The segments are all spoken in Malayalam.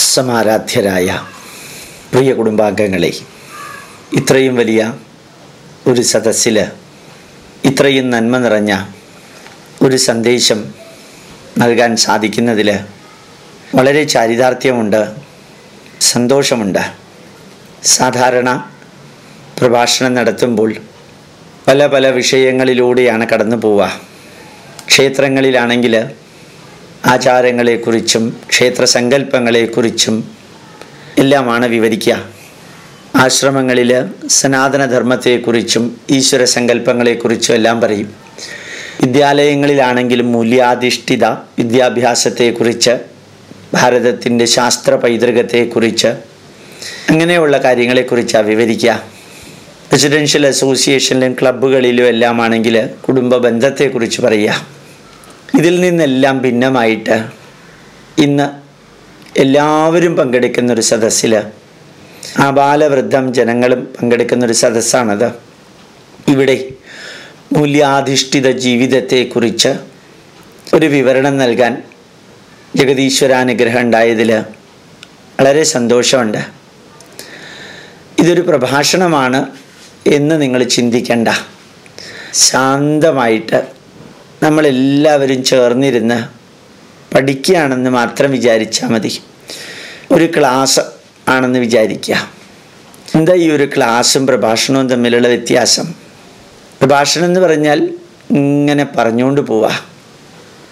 സമാരാധ്യരായ പ്രിയ കുടുംബാംഗങ്ങളെ ഇത്രയും വലിയ ഒരു സദസ്സിൽ ഇത്രയും നന്മ നിറഞ്ഞ ഒരു സന്ദേശം നൽകാൻ സാധിക്കുന്നതിൽ വളരെ ചാരിതാർത്ഥ്യമുണ്ട് സന്തോഷമുണ്ട്. സാധാരണ പ്രഭാഷണം നടത്തുമ്പോൾ പല പല വിഷയങ്ങളിലൂടെയാണ് കടന്നു പോവുക ക്ഷേത്രങ്ങളിലാണെങ്കിൽ ആചാരങ്ങളെക്കുറിച്ചും ക്ഷേത്രസങ്കല്പങ്ങളെക്കുറിച്ചും എല്ലാമാണ് വിവരിക്കുക. ആശ്രമങ്ങളിൽ സനാതനധർമ്മത്തെക്കുറിച്ചും ഈശ്വര സങ്കല്പങ്ങളെക്കുറിച്ചും എല്ലാം പറയും. വിദ്യാലയങ്ങളിലാണെങ്കിലും മൂല്യാധിഷ്ഠിത വിദ്യാഭ്യാസത്തെക്കുറിച്ച് ഭാരതത്തിന്റെ ശാസ്ത്ര പൈതൃകത്തെക്കുറിച്ച് അങ്ങനെയുള്ള കാര്യങ്ങളെക്കുറിച്ചാണ് വിവരിക്കുക. റെസിഡൻഷ്യൽ അസോസിയേഷനിലും ക്ലബ്ബുകളിലും എല്ലാമാണെങ്കിൽ കുടുംബ ബന്ധത്തെക്കുറിച്ച് പറയുക. ഇതിൽ നിന്നെല്ലാം ഭിന്നമായിട്ട് ഇന്ന് എല്ലാവരും പങ്കെടുക്കുന്നൊരു സദസ്സിൽ ആ ബാലവൃദ്ധം ജനങ്ങളും പങ്കെടുക്കുന്നൊരു സദസ്സാണത്. ഇവിടെ മൂല്യാധിഷ്ഠിത ജീവിതത്തെക്കുറിച്ച് ഒരു വിവരണം നൽകാൻ ജഗതീശ്വരാനുഗ്രഹം ഉണ്ടായതിൽ വളരെ സന്തോഷമുണ്ട്. ഇതൊരു പ്രഭാഷണമാണ് എന്ന് നിങ്ങൾ ചിന്തിക്കണ്ട. ശാന്തമായിട്ട് നമ്മളെല്ലാവരും ചേർന്നിരുന്ന് പഠിക്കുകയാണെന്ന് മാത്രം വിചാരിച്ചാൽ മതി. ഒരു ക്ലാസ് ആണെന്ന് വിചാരിക്കുക. എന്താ ഈ ഒരു ക്ലാസ്സും പ്രഭാഷണവും തമ്മിലുള്ള വ്യത്യാസം? പ്രഭാഷണം എന്ന് പറഞ്ഞാൽ ഇങ്ങനെ പറഞ്ഞുകൊണ്ട് പോവാ.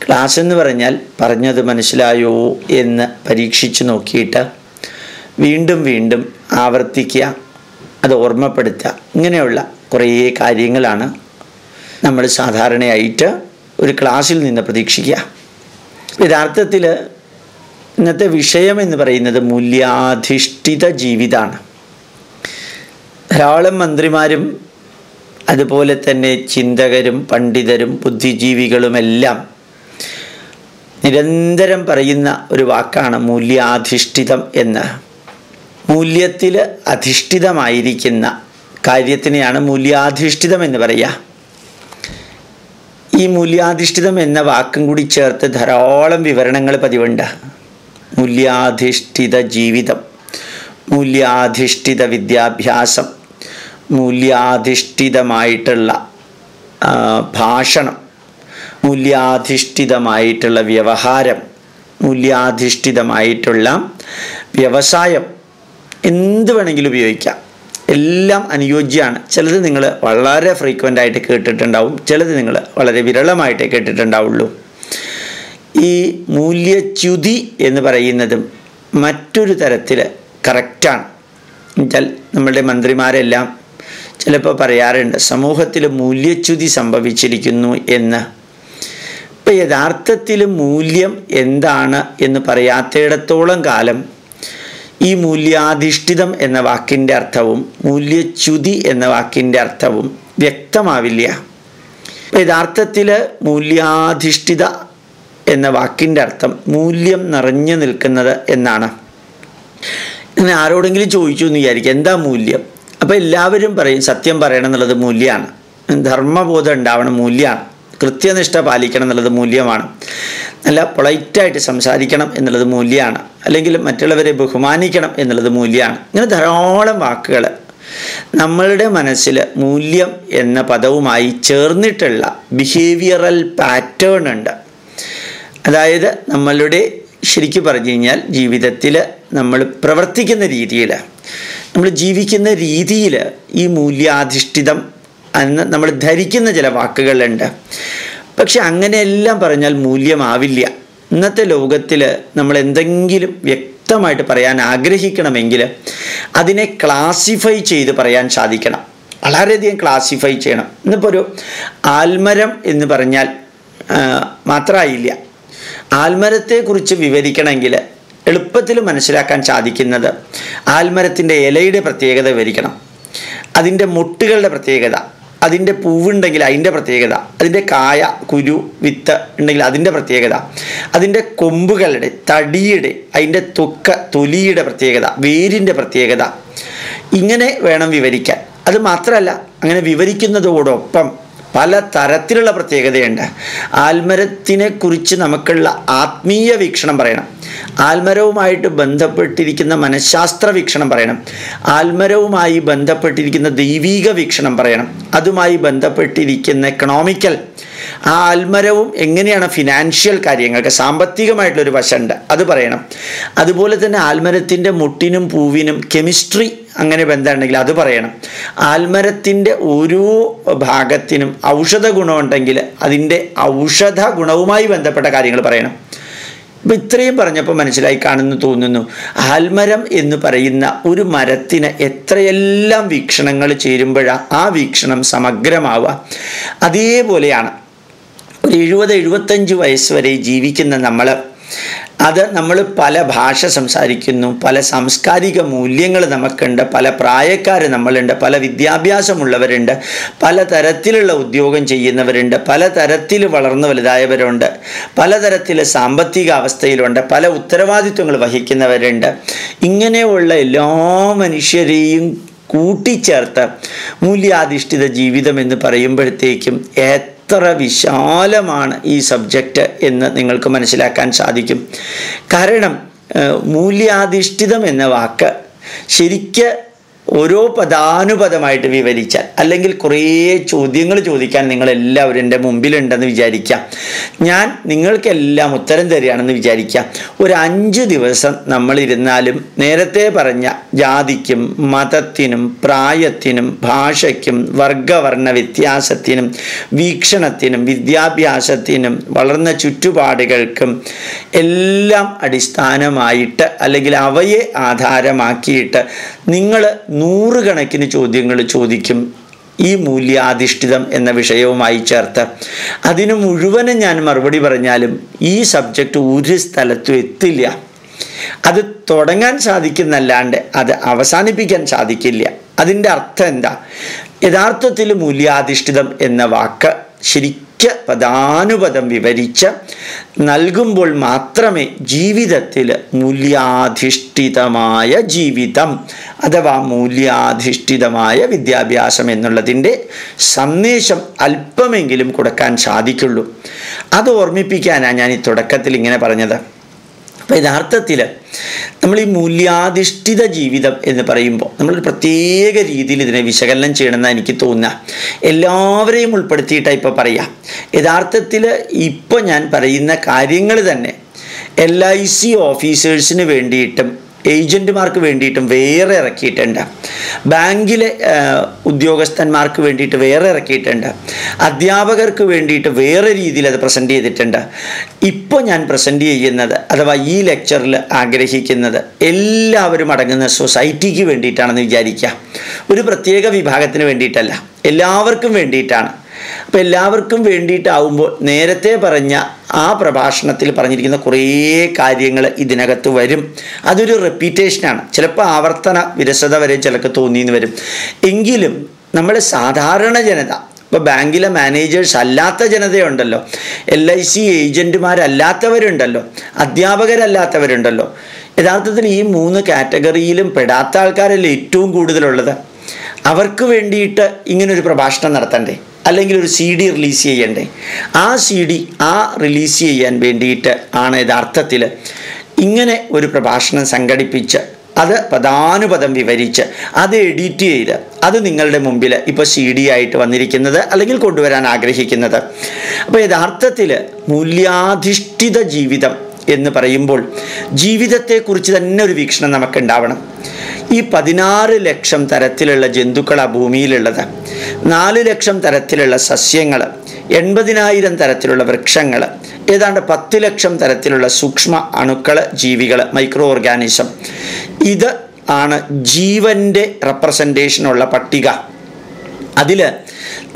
ക്ലാസ് എന്ന് പറഞ്ഞാൽ പറഞ്ഞത് മനസ്സിലായോ എന്ന് പരീക്ഷിച്ച് നോക്കിയിട്ട് വീണ്ടും വീണ്ടും ആവർത്തിക്കുക അത് ഓർമ്മപ്പെടുത്തുക. ഇങ്ങനെയുള്ള കുറേ കാര്യങ്ങളാണ് നമ്മൾ സാധാരണയായിട്ട് ഒരു ക്ലാസ്സിൽ നിന്ന് പ്രതീക്ഷിക്കുക. യഥാർത്ഥത്തിൽ ഇന്നത്തെ വിഷയം എന്ന് പറയുന്നത് മൂല്യാധിഷ്ഠിത ജീവിതമാണ് ധാരാളം മന്ത്രിമാരും അതുപോലെ തന്നെ ചിന്തകരും പണ്ഡിതരും ബുദ്ധിജീവികളുമെല്ലാം നിരന്തരം പറയുന്ന ഒരു വാക്കാണ് മൂല്യാധിഷ്ഠിതം എന്ന്. മൂല്യത്തിൽ അധിഷ്ഠിതമായിരിക്കുന്ന കാര്യത്തിനെയാണ് മൂല്യാധിഷ്ഠിതം എന്ന് പറയുക. ഈ മൂല്യാധിഷ്ഠിതം എന്ന വാക്കും കൂടി ചേർത്ത് ധാരാളം വിവരണങ്ങൾ പതിവുണ്ട്. മൂല്യാധിഷ്ഠിത ജീവിതം മൂല്യാധിഷ്ഠിത വിദ്യാഭ്യാസം മൂല്യാധിഷ്ഠിതമായിട്ടുള്ള ഭാഷണം മൂല്യാധിഷ്ഠിതമായിട്ടുള്ള വ്യവഹാരം മൂല്യാധിഷ്ഠിതമായിട്ടുള്ള വ്യവസായം എന്ത് വേണമെങ്കിലും ഉപയോഗിക്കാം. എല്ലാം അനുയോജ്യമാണ്. ചിലത് നിങ്ങൾ വളരെ ഫ്രീക്വന്റ് ആയിട്ട് കേട്ടിട്ടുണ്ടാവും ചിലത് നിങ്ങൾ വളരെ വിരളമായിട്ട് കേട്ടിട്ടുണ്ടാവുള്ളൂ. ഈ മൂല്യച്യുതി എന്ന് പറയുന്നതും മറ്റൊരു തരത്തിൽ കറക്റ്റാണ് എന്നുവെച്ചാൽ നമ്മളുടെ മന്ത്രിമാരെല്ലാം ചിലപ്പോൾ പറയാറുണ്ട് സമൂഹത്തിൽ മൂല്യച്യുതി സംഭവിച്ചിരിക്കുന്നു എന്ന്. ഇപ്പം യഥാർത്ഥത്തിൽ മൂല്യം എന്താണ് എന്ന് പറയാത്തിടത്തോളം കാലം ഈ മൂല്യാധിഷ്ഠിതം എന്ന വാക്കിന്റെ അർത്ഥവും മൂല്യച്യുതി എന്ന വാക്കിന്റെ അർത്ഥവും വ്യക്തമാവില്ല. യഥാർത്ഥത്തിൽ മൂല്യാധിഷ്ഠിത എന്ന വാക്കിന്റെ അർത്ഥം മൂല്യം നിറഞ്ഞു നിൽക്കുന്നത് എന്നാണ്. ഇങ്ങനെ ആരോടെങ്കിലും ചോദിച്ചു എന്ന് വിചാരിക്കുക എന്താ മൂല്യം? അപ്പോൾ എല്ലാവരും പറയും സത്യം പറയണം എന്നുള്ളത് മൂല്യമാണ് ധർമ്മബോധം ഉണ്ടാവണം മൂല്യമാണ് കൃത്യനിഷ്ഠ പാലിക്കണം എന്നുള്ളത് മൂല്യമാണ്. നല്ല പൊളൈറ്റായിട്ട് സംസാരിക്കണം എന്നുള്ളത് മൂല്യമാണ്. അല്ലെങ്കിൽ മറ്റുള്ളവരെ ബഹുമാനിക്കണം എന്നുള്ളത് മൂല്യമാണ്. ഇങ്ങനെ ധാരാളം വാക്കുകൾ നമ്മളുടെ മനസ്സിൽ മൂല്യം എന്ന പദവുമായി ചേർന്നിട്ടുള്ള ബിഹേവിയറൽ പാറ്റേൺ ഉണ്ട്. അതായത് നമ്മളുടെ ശരിക്കും പറഞ്ഞു കഴിഞ്ഞാൽ ജീവിതത്തിൽ നമ്മൾ പ്രവർത്തിക്കുന്ന രീതിയിൽ നമ്മൾ ജീവിക്കുന്ന രീതിയിൽ ഈ മൂല്യാധിഷ്ഠിതം എന്ന് നമ്മൾ ധരിക്കുന്ന ചില വാക്കുകളുണ്ട്. പക്ഷെ അങ്ങനെയെല്ലാം പറഞ്ഞാൽ മൂല്യമാവില്ല. ഇന്നത്തെ ലോകത്തിൽ നമ്മൾ എന്തെങ്കിലും വ്യക്തമായിട്ട് പറയാൻ ആഗ്രഹിക്കണമെങ്കിൽ അതിനെ ക്ലാസിഫൈ ചെയ്ത് പറയാൻ സാധിക്കണം. വളരെയധികം ക്ലാസിഫൈ ചെയ്യണം. ഇന്നിപ്പോൾ ഒരു ആൽമരം എന്ന് പറഞ്ഞാൽ മാത്രമായില്ല ആൽമരത്തെക്കുറിച്ച് വിവരിക്കണമെങ്കിൽ എളുപ്പത്തിൽ മനസ്സിലാക്കാൻ സാധിക്കുന്നത് ആൽമരത്തിന്റെ ഇലയുടെ പ്രത്യേകത വിവരിക്കണം. അതിന്റെ മുട്ടുകളുടെ പ്രത്യേകത. അതിന്റെ പൂവുണ്ടെങ്കിൽ അതിന്റെ പ്രത്യേകത അതിന്റെ കായ കുരു വിത്ത് ഉണ്ടെങ്കിൽ അതിന്റെ പ്രത്യേകത അതിന്റെ കൊമ്പുകളുടെ തടിയുടെ അതിന്റെ തൊക്ക തൊലിയുടെ പ്രത്യേകത വേരിന്റെ പ്രത്യേകത ഇങ്ങനെ വേണം വിവരിക്കാൻ. അത് മാത്രമല്ല അങ്ങനെ വിവരിക്കുന്നതോടൊപ്പം പല തരത്തിലുള്ള പ്രത്യേകതയുണ്ട്. ആൽമരത്തിനെ കുറിച്ച് നമുക്കുള്ള ആത്മീയ വീക്ഷണം പറയണം. ആൽമരവുമായിട്ട് ബന്ധപ്പെട്ടിരിക്കുന്ന മനഃശാസ്ത്ര വീക്ഷണം പറയണം. ആൽമരവുമായി ബന്ധപ്പെട്ടിരിക്കുന്ന ദൈവീക വീക്ഷണം പറയണം. അതുമായി ബന്ധപ്പെട്ടിരിക്കുന്ന എക്കണോമിക്കൽ ആ ആൽമരവും എങ്ങനെയാണ് ഫിനാൻഷ്യൽ കാര്യങ്ങൾക്ക് സാമ്പത്തികമായിട്ടുള്ളൊരു വശമുണ്ട് അത് പറയണം. അതുപോലെ തന്നെ ആൽമരത്തിന്റെ മുട്ടിനും പൂവിനും കെമിസ്ട്രി അങ്ങനെ ബന്ധമുണ്ടെങ്കിൽ അത് പറയണം. ആൽമരത്തിന്റെ ഓരോ ഭാഗത്തിനും ഔഷധ ഗുണമുണ്ടെങ്കിൽ അതിന്റെ ഔഷധ ഗുണവുമായി ബന്ധപ്പെട്ട കാര്യങ്ങൾ പറയണം. അപ്പം ഇത്രയും പറഞ്ഞപ്പോൾ മനസ്സിലായി കാണുന്നു തോന്നുന്നു. ആൽമരം എന്ന് പറയുന്ന ഒരു മരത്തിന് എത്രയെല്ലാം വീക്ഷണങ്ങൾ ചേരുമ്പോഴാണ് ആ വീക്ഷണം സമഗ്രമാവുക. അതേപോലെയാണ് ഒരു എഴുപത് എഴുപത്തഞ്ച് വയസ്സ് വരെ ജീവിക്കുന്ന നമ്മൾ അത് നമ്മൾ പല ഭാഷ സംസാരിക്കുന്നു പല സാംസ്കാരിക മൂല്യങ്ങൾ നമുക്കുണ്ട് പല പ്രായക്കാർ നമ്മളുണ്ട് പല വിദ്യാഭ്യാസമുള്ളവരുണ്ട് പല തരത്തിലുള്ള ഉദ്യോഗം ചെയ്യുന്നവരുണ്ട് പല തരത്തിൽ വളർന്നു വലുതായവരുണ്ട് പലതരത്തിൽ സാമ്പത്തിക അവസ്ഥയിലുണ്ട് പല ഉത്തരവാദിത്വങ്ങൾ വഹിക്കുന്നവരുണ്ട്. ഇങ്ങനെയുള്ള എല്ലാ മനുഷ്യരെയും കൂട്ടിച്ചേർത്ത് മൂല്യാധിഷ്ഠിത ജീവിതം എന്ന് പറയുമ്പോഴത്തേക്കും എത്ര വിശാലമാണ് ഈ സബ്ജക്റ്റ് എന്ന് നിങ്ങൾക്ക് മനസ്സിലാക്കാൻ സാധിക്കും. കാരണം മൂല്യാധിഷ്ഠിതം എന്ന വാക്ക് ശരിക്ക് ഓരോ പദാനുപദമായിട്ട് വിവരിച്ചാൽ അല്ലെങ്കിൽ കുറേ ചോദ്യങ്ങൾ ചോദിക്കാൻ നിങ്ങൾ എല്ലാവരും എന്റെ മുമ്പിലുണ്ടെന്ന് വിചാരിക്കാം. ഞാൻ നിങ്ങൾക്കെല്ലാം ഉത്തരം തരികയാണെന്ന് വിചാരിക്കാം. ഒരു അഞ്ച് ദിവസം നമ്മളിരുന്നാലും നേരത്തെ പറഞ്ഞ ജാതിക്കും മതത്തിനും പ്രായത്തിനും ഭാഷയ്ക്കും വർഗവർണ വ്യത്യാസത്തിനും വീക്ഷണത്തിനും വിദ്യാഭ്യാസത്തിനും വളർന്ന ചുറ്റുപാടുകൾക്കും എല്ലാം അടിസ്ഥാനമായിട്ട് അല്ലെങ്കിൽ അവയെ ആധാരമാക്കിയിട്ട് നിങ്ങൾ നൂറുകണക്കിന് ചോദ്യങ്ങൾ ചോദിക്കും ഈ മൂല്യാധിഷ്ഠിതം എന്ന വിഷയവുമായി ചേർത്ത്. അതിന് മുഴുവനും ഞാൻ മറുപടി പറഞ്ഞാലും ഈ സബ്ജക്റ്റ് ഒരു സ്ഥലത്തും എത്തില്ല. അത് തുടങ്ങാൻ സാധിക്കുന്നല്ലാണ്ട് അത് അവസാനിപ്പിക്കാൻ സാധിക്കില്ല. അതിന്റെ അർത്ഥം എന്താ? യഥാർത്ഥത്തിൽ മൂല്യാധിഷ്ഠിതം എന്ന വാക്ക് ശരിക്കും പദാനുപദം വിവരിച്ച് നൽകുമ്പോൾ മാത്രമേ ജീവിതത്തിൽ മൂല്യാധിഷ്ഠിതമായ ജീവിതം അഥവാ മൂല്യാധിഷ്ഠിതമായ വിദ്യാഭ്യാസം എന്നുള്ളതിന്റെ സന്ദേശം അല്പമെങ്കിലും കൊടുക്കാൻ സാധിക്കുള്ളൂ. അത് ഓർമ്മിപ്പിക്കാനാണ് ഞാൻ ഈ തുടക്കത്തിൽ ഇങ്ങനെ പറഞ്ഞത്. അപ്പോൾ യഥാർത്ഥത്തിൽ നമ്മൾ ഈ മൂല്യാധിഷ്ഠിത ജീവിതം എന്ന് പറയുമ്പോൾ നമ്മളൊരു പ്രത്യേക രീതിയിൽ ഇതിനെ വിശകലനം ചെയ്യണമെന്ന് എനിക്ക് തോന്നുക. എല്ലാവരെയും ഉൾപ്പെടുത്തിയിട്ടാണ് ഇപ്പോൾ പറയാം. യഥാർത്ഥത്തിൽ ഇപ്പോൾ ഞാൻ പറയുന്ന കാര്യങ്ങൾ തന്നെ എൽ ഐ സി ഓഫീസേഴ്സിന് വേണ്ടിയിട്ടും ഏജന്റുമാർക്ക് വേണ്ടിയിട്ടും വേറെ ഇറക്കിയിട്ടുണ്ട്. ബാങ്കിലെ ഉദ്യോഗസ്ഥന്മാർക്ക് വേണ്ടിയിട്ട് വേറെ ഇറക്കിയിട്ടുണ്ട്. അധ്യാപകർക്ക് വേണ്ടിയിട്ട് വേറെ രീതിയിൽ അത് പ്രസന്റ് ചെയ്തിട്ടുണ്ട്. ഇപ്പോൾ ഞാൻ പ്രസന്റ് ചെയ്യുന്നത് അഥവാ ഈ ലെക്ചറിൽ ആഗ്രഹിക്കുന്നത് എല്ലാവരും അടങ്ങുന്ന സൊസൈറ്റിക്ക് വേണ്ടിയിട്ടാണെന്ന് വിചാരിക്കുക. ഒരു പ്രത്യേക വിഭാഗത്തിന് വേണ്ടിയിട്ടല്ല. എല്ലാവർക്കും വേണ്ടിയിട്ടാണ്. അപ്പോൾ എല്ലാവർക്കും വേണ്ടിയിട്ടാവുമ്പോൾ നേരത്തെ പറഞ്ഞ ആ പ്രഭാഷണത്തിൽ പറഞ്ഞിരിക്കുന്ന കുറേ കാര്യങ്ങൾ ഇതിനകത്ത് വരും. അതൊരു റെപ്പീറ്റേഷനാണ് ചിലപ്പോൾ ആവർത്തന വിരസത വരെ ചിലക്ക് തോന്നിയെന്ന് വരും. എങ്കിലും നമ്മൾ സാധാരണ ജനത ഇപ്പോൾ ബാങ്കിലെ മാനേജേഴ്സ് അല്ലാത്ത ജനതയുണ്ടല്ലോ. എൽ ഐ സി ഏജന്റുമാരല്ലാത്തവരുണ്ടല്ലോ അധ്യാപകരല്ലാത്തവരുണ്ടല്ലോ. യഥാർത്ഥത്തിൽ ഈ മൂന്ന് കാറ്റഗറിയിലും പെടാത്ത ആൾക്കാരല്ലേ ഏറ്റവും കൂടുതലുള്ളത്? അവർക്ക് വേണ്ടിയിട്ട് ഇങ്ങനൊരു പ്രഭാഷണം നടത്തണ്ടേ? അല്ലെങ്കിൽ ഒരു സി ഡി റിലീസ് ചെയ്യണ്ടേ? ആ സി ഡി ആ റിലീസ് ചെയ്യാൻ വേണ്ടിയിട്ട് ആണ് യഥാർത്ഥത്തിൽ ഇങ്ങനെ ഒരു പ്രഭാഷണം സംഘടിപ്പിച്ച് അത് പദാനുപദം വിവരിച്ച് അത് എഡിറ്റ് ചെയ്ത് അത് നിങ്ങളുടെ മുമ്പിൽ ഇപ്പോൾ സി ഡി ആയിട്ട് വന്നിരിക്കുന്നത് അല്ലെങ്കിൽ കൊണ്ടുവരാൻ ആഗ്രഹിക്കുന്നത്. അപ്പോൾ യഥാർത്ഥത്തിൽ മൂല്യാധിഷ്ഠിത ജീവിതം എന്ന് പറയുമ്പോൾ ജീവിതത്തെക്കുറിച്ച് തന്നെ ഒരു വീക്ഷണം നമുക്ക് ഉണ്ടാവണം ഈ പതിനാറ് ലക്ഷം തരത്തിലുള്ള ജന്തുക്കൾ ആ ഭൂമിയിലുള്ളത്. നാല് ലക്ഷം തരത്തിലുള്ള സസ്യങ്ങൾ എൺപതിനായിരം തരത്തിലുള്ള വൃക്ഷങ്ങൾ ഏതാണ്ട് പത്ത് ലക്ഷം തരത്തിലുള്ള സൂക്ഷ്മ അണുക്കൾ ജീവികൾ മൈക്രോ ഓർഗാനിസം ഇത് ആണ് ജീവന്റെ റെപ്രസെന്റേഷനുള്ള പട്ടിക. അതിൽ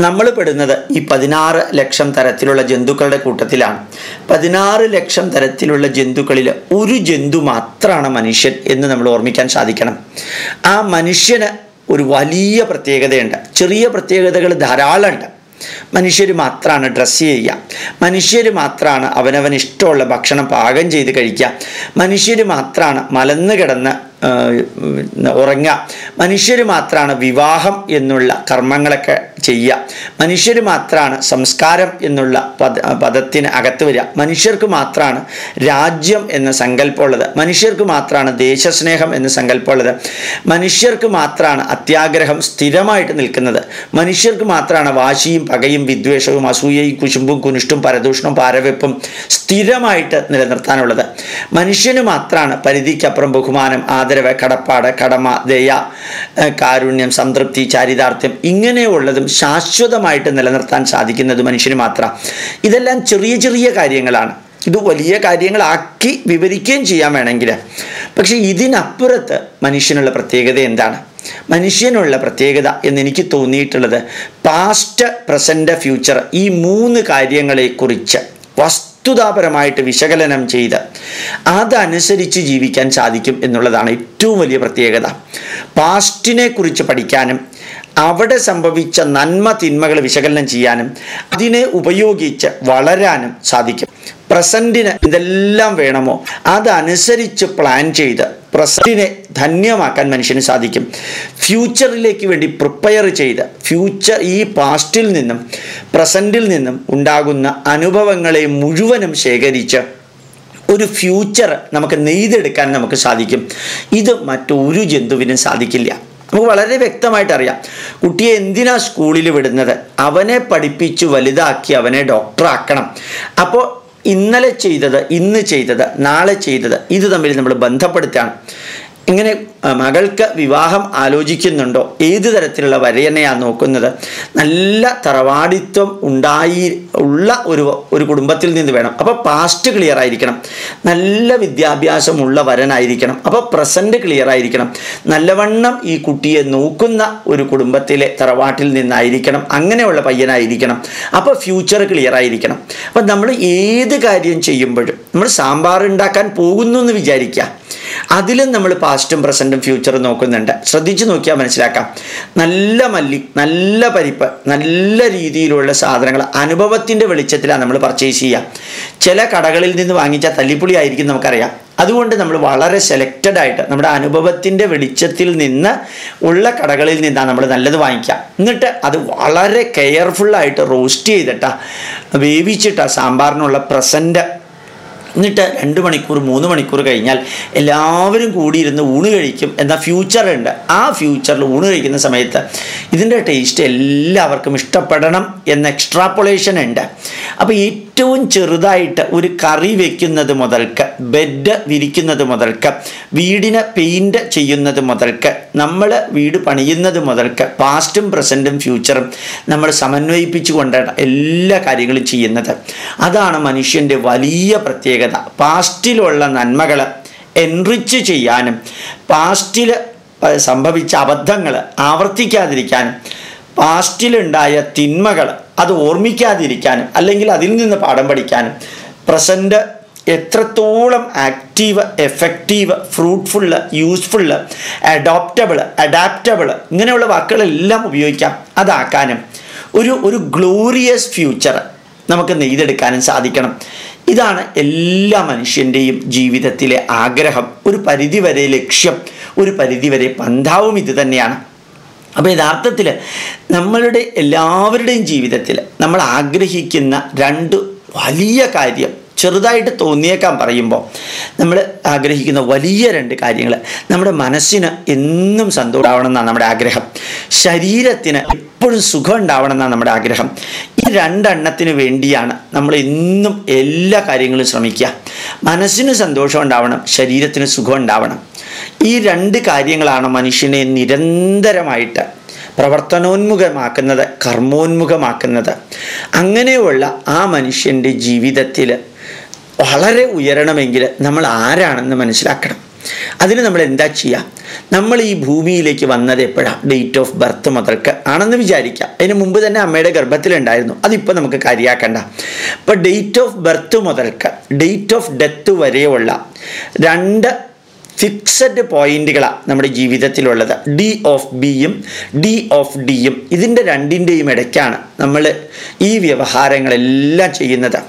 നമ്മൾ പെടുന്നത് ഈ പതിനാറ് ലക്ഷം തരത്തിലുള്ള ജന്തുക്കളുടെ കൂട്ടത്തിലാണ്. പതിനാറ് ലക്ഷം തരത്തിലുള്ള ജന്തുക്കളിൽ ഒരു ജന്തു മാത്രമാണ് മനുഷ്യൻ എന്ന് നമ്മൾ ഓർമ്മിക്കാൻ സാധിക്കണം. ആ മനുഷ്യന് ഒരു വലിയ പ്രത്യേകതയുണ്ട്. ചെറിയ പ്രത്യേകതകൾ ധാരാളമുണ്ട്. മനുഷ്യർ മാത്രമാണ് ഡ്രസ്സ് ചെയ്യുക. മനുഷ്യർ മാത്രമാണ് അവനവൻ ഇഷ്ടമുള്ള ഭക്ഷണം പാകം ചെയ്ത് കഴിക്കുക. മനുഷ്യർ മാത്രമാണ് മലന്ന് കിടന്ന് ഉറങ്ങുക. മനുഷ്യർ മാത്രമാണ് വിവാഹം എന്നുള്ള കർമ്മങ്ങളൊക്കെ ചെയ്യുക മനുഷ്യർ മാത്രമാണ് സംസ്കാരം എന്നുള്ള പദ പദത്തിന് അകത്ത് വരിക. മനുഷ്യർക്ക് മാത്രമാണ് രാജ്യം എന്ന സങ്കല്പമുള്ളത്. മനുഷ്യർക്ക് മാത്രമാണ് ദേശസ്നേഹം എന്ന സങ്കല്പമുള്ളത്. മനുഷ്യർക്ക് മാത്രമാണ് അത്യാഗ്രഹം സ്ഥിരമായിട്ട് നിൽക്കുന്നത്. മനുഷ്യർക്ക് മാത്രമാണ് വാശിയും പകയും വിദ്വേഷവും അസൂയയും കുശുമ്പും കുനിഷ്ടും പരദൂഷണവും പാരവെപ്പും സ്ഥിരമായിട്ട് നിലനിർത്താനുള്ളത്. മനുഷ്യന് മാത്രമാണ് പരിധിക്കപ്പുറം ബഹുമാനം ആദരവ് കടപ്പാട് കടമ ദയ കാരുണ്യം സംതൃപ്തി ചാരിതാർത്ഥ്യം ഇങ്ങനെയുള്ളതും ശാശ്വതമായിട്ട് നിലനിർത്താൻ സാധിക്കുന്നത് മനുഷ്യന് മാത്രം. ഇതെല്ലാം ചെറിയ ചെറിയ കാര്യങ്ങളാണ്. ഇത് വലിയ കാര്യങ്ങളാക്കി വിവരിക്കുകയും ചെയ്യാൻ വേണമെങ്കിൽ. പക്ഷെ ഇതിനപ്പുറത്ത് മനുഷ്യനുള്ള പ്രത്യേകത എന്താണ്? മനുഷ്യനുള്ള പ്രത്യേകത എന്ന് എനിക്ക് തോന്നിയിട്ടുള്ളത് പാസ്റ്റ് പ്രസന്റ് ഫ്യൂച്ചർ ഈ മൂന്ന് കാര്യങ്ങളെക്കുറിച്ച് വസ്തുതാപരമായിട്ട് വിശകലനം ചെയ്ത് അതനുസരിച്ച് ജീവിക്കാൻ സാധിക്കും എന്നുള്ളതാണ് ഏറ്റവും വലിയ പ്രത്യേകത. പാസ്റ്റിനെ കുറിച്ച് പഠിക്കാനും അവിടെ സംഭവിച്ച നന്മ തിന്മകൾ വിശകലനം ചെയ്യാനും അതിനെ ഉപയോഗിച്ച് വളരാനും സാധിക്കും. പ്രസന്റിന് എന്തെല്ലാം വേണമോ? അതനുസരിച്ച് പ്ലാൻ ചെയ്ത് പ്രസന്റിനെ ധന്യമാക്കാൻ മനുഷ്യന് സാധിക്കും. ഫ്യൂച്ചറിലേക്ക് വേണ്ടി പ്രിപ്പയർ ചെയ്ത് ഫ്യൂച്ചർ ഈ പാസ്റ്റിൽ നിന്നും പ്രസന്റിൽ നിന്നും ഉണ്ടാകുന്ന അനുഭവങ്ങളെ മുഴുവനും ശേഖരിച്ച് ഒരു ഫ്യൂച്ചർ നമുക്ക് നെയ്തെടുക്കാൻ നമുക്ക് സാധിക്കും. ഇത് മറ്റൊരു ജന്തുവിനും സാധിക്കില്ല. നമുക്ക് വളരെ വ്യക്തമായിട്ട് അറിയാം. കുട്ടിയെ എന്തിനാ സ്കൂളിൽ വിടുന്നത്? അവനെ പഠിപ്പിച്ച് വലുതാക്കി അവനെ ഡോക്ടറാക്കണം അപ്പോൾ ഇന്നലെ ചെയ്തത് ഇന്ന് ചെയ്തത് നാളെ ചെയ്തത് ഇത് തമ്മിൽ നമ്മൾ ബന്ധപ്പെടുത്തുകയാണ്. ഇങ്ങനെ മകൾക്ക് വിവാഹം ആലോചിക്കുന്നുണ്ടോ? ഏത് തരത്തിലുള്ള വരയനെയാണ് നോക്കുന്നത്? നല്ല തറവാടിത്വം ഉണ്ടായി ഉള്ള ഒരു ഒരു കുടുംബത്തിൽ നിന്ന് വേണം. അപ്പോൾ പാസ്റ്റ് ക്ലിയർ ആയിരിക്കണം. നല്ല വിദ്യാഭ്യാസമുള്ള വരനായിരിക്കണം. അപ്പോൾ പ്രസന്റ് ക്ലിയർ ആയിരിക്കണം. നല്ലവണ്ണം ഈ കുട്ടിയെ നോക്കുന്ന ഒരു കുടുംബത്തിലെ തറവാട്ടിൽ നിന്നായിരിക്കണം. അങ്ങനെയുള്ള പയ്യനായിരിക്കണം. അപ്പോൾ ഫ്യൂച്ചർ ക്ലിയർ ആയിരിക്കണം. അപ്പം നമ്മൾ ഏത് കാര്യം ചെയ്യുമ്പോഴും നമ്മൾ സാമ്പാർ ഉണ്ടാക്കാൻ പോകുന്നു എന്ന് വിചാരിക്കുക. അതിലും നമ്മൾ പാസ്റ്റും പ്രസന്റും ഫ്യൂച്ചറും നോക്കുന്നുണ്ട്. ശ്രദ്ധിച്ചു നോക്കിയാൽ മനസ്സിലാക്കാം. നല്ല മല്ലി നല്ല പരിപ്പ് നല്ല രീതിയിലുള്ള സാധനങ്ങൾ അനുഭവത്തിന്റെ വെളിച്ചത്തിലാണ് നമ്മൾ പർച്ചേസ് ചെയ്യുക ചില കടകളിൽ നിന്ന് വാങ്ങിച്ച തല്ലിപ്പുളി ആയിരിക്കും നമുക്കറിയാം. അതുകൊണ്ട് നമ്മൾ വളരെ സെലക്റ്റഡ് ആയിട്ട് നമ്മുടെ അനുഭവത്തിന്റെ വെളിച്ചത്തിൽ നിന്ന് ഉള്ള കടകളിൽ നിന്നാണ് നമ്മൾ നല്ലത് വാങ്ങിക്കുക എന്നിട്ട് അത് വളരെ കെയർഫുള്ളായിട്ട് റോസ്റ്റ് ചെയ്തിട്ടാണ് വേവിച്ചിട്ടാണ് സാമ്പാറിനുള്ള പ്രസന്റ് എന്നിട്ട് രണ്ട് മണിക്കൂർ മൂന്ന് മണിക്കൂർ കഴിഞ്ഞാൽ എല്ലാവരും കൂടിയിരുന്ന് ഊണ് കഴിക്കും എന്ന ഫ്യൂച്ചറുണ്ട് ആ ഫ്യൂച്ചറിൽ ഊണ് കഴിക്കുന്ന സമയത്ത് ഇതിന്റെ ടേസ്റ്റ് എല്ലാവർക്കും ഇഷ്ടപ്പെടണം എന്ന എക്സ്ട്രാപ്പൊളേഷൻ ഉണ്ട്. അപ്പോൾ ഏറ്റവും ചെറുതായിട്ട് ഒരു കറി വയ്ക്കുന്നത് മുതൽക്ക് ബെഡ് വിരിക്കുന്നത് മുതൽക്ക് വീടിന് പെയിന്റ് ചെയ്യുന്നത് മുതൽക്ക് നമ്മൾ വീട് പണിയുന്നത് മുതൽക്ക് പാസ്റ്റും പ്രസന്റും ഫ്യൂച്ചറും നമ്മൾ സമന്വയിപ്പിച്ചു കൊണ്ടാണ് എല്ലാ കാര്യങ്ങളും ചെയ്യുന്നത്. അതാണ് മനുഷ്യന്റെ വലിയ പ്രത്യേകത. പാസ്റ്റിലുള്ള നന്മകൾ എൻറിച്ച് ചെയ്യാനും പാസ്റ്റിൽ സംഭവിച്ച അബദ്ധങ്ങൾ ആവർത്തിക്കാതിരിക്കാനും പാസ്റ്റിലുണ്ടായ തിന്മകൾ അത് ഓർമ്മിക്കാതിരിക്കാനും അല്ലെങ്കിൽ അതിൽ നിന്ന് പാഠം പഠിക്കാനും പ്രസന്റ് എത്രത്തോളം active effective fruitful useful adoptable adaptable ഇങ്ങനെയുള്ള വാക്കുകളെല്ലാം ഉപയോഗിക്കാം. അതാക്കാനും ഒരു ഒരു ഗ്ലോറിയസ് ഫ്യൂച്ചർ നമുക്ക് നെയ്തെടുക്കാനും സാധിക്കണം. ഇതാണ് എല്ലാ മനുഷ്യന്റെയും ജീവിതത്തിലെ ആഗ്രഹം. ഒരു പരിധിവരെ ലക്ഷ്യം ഒരു പരിധിവരെ പന്ഥാവും ഇത് തന്നെയാണ്. അപ്പോൾ യഥാർത്ഥത്തിൽ നമ്മളുടെ എല്ലാവരുടെയും ജീവിതത്തിൽ നമ്മൾ ആഗ്രഹിക്കുന്ന രണ്ട് വലിയ കാര്യം ചെറുതായിട്ട് തോന്നിയേക്കാൻ പറയുമ്പോൾ നമ്മൾ ആഗ്രഹിക്കുന്ന വലിയ രണ്ട് കാര്യങ്ങൾ നമ്മുടെ മനസ്സിന് എന്നും സന്തോഷമാവണം എന്നാണ് നമ്മുടെ ആഗ്രഹം. ശരീരത്തിന് എപ്പോഴും സുഖം ഉണ്ടാവണം എന്നാണ് നമ്മുടെ ആഗ്രഹം. ഈ രണ്ടെണ്ണത്തിന് വേണ്ടിയാണ് നമ്മൾ എന്നും എല്ലാ കാര്യങ്ങളും ശ്രമിക്കുക. മനസ്സിന് സന്തോഷം ഉണ്ടാവണം ശരീരത്തിന് സുഖം ഉണ്ടാവണം ഈ രണ്ട് കാര്യങ്ങളാണ് മനുഷ്യനെ നിരന്തരമായിട്ട് പ്രവർത്തനോന്മുഖമാക്കുന്നത് കർമ്മോന്മുഖമാക്കുന്നത്. അങ്ങനെയുള്ള ആ മനുഷ്യന്റെ ജീവിതത്തിൽ വളരെ ഉയരണമെങ്കിൽ നമ്മൾ ആരാണെന്ന് മനസ്സിലാക്കണം. അതിന് നമ്മൾ എന്താ ചെയ്യുക നമ്മൾ ഈ ഭൂമിയിലേക്ക് വന്നത് എപ്പോഴാണ് ഡേറ്റ് ഓഫ് ബർത്ത് മുതൽക്ക് ആണെന്ന് വിചാരിക്കാം. അതിന് മുമ്പ് തന്നെ അമ്മയുടെ ഗർഭത്തിലുണ്ടായിരുന്നു. അതിപ്പോൾ നമുക്ക് കാര്യമാക്കണ്ട അപ്പോൾ ഡേറ്റ് ഓഫ് ബർത്ത് മുതൽക്ക് ഡേറ്റ് ഓഫ് ഡെത്ത് വരെയുള്ള രണ്ട് ഫിക്സഡ് പോയിന്റുകളാണ് നമ്മുടെ ജീവിതത്തിലുള്ളത്. ഡി ഓഫ് ബിയും ഡി ഓഫ് ഡിയും ഇതിന്റെ രണ്ടിന്റെയും ഇടയ്ക്കാണ് നമ്മൾ ഈ വ്യവഹാരങ്ങളെല്ലാം ചെയ്യുന്നത്.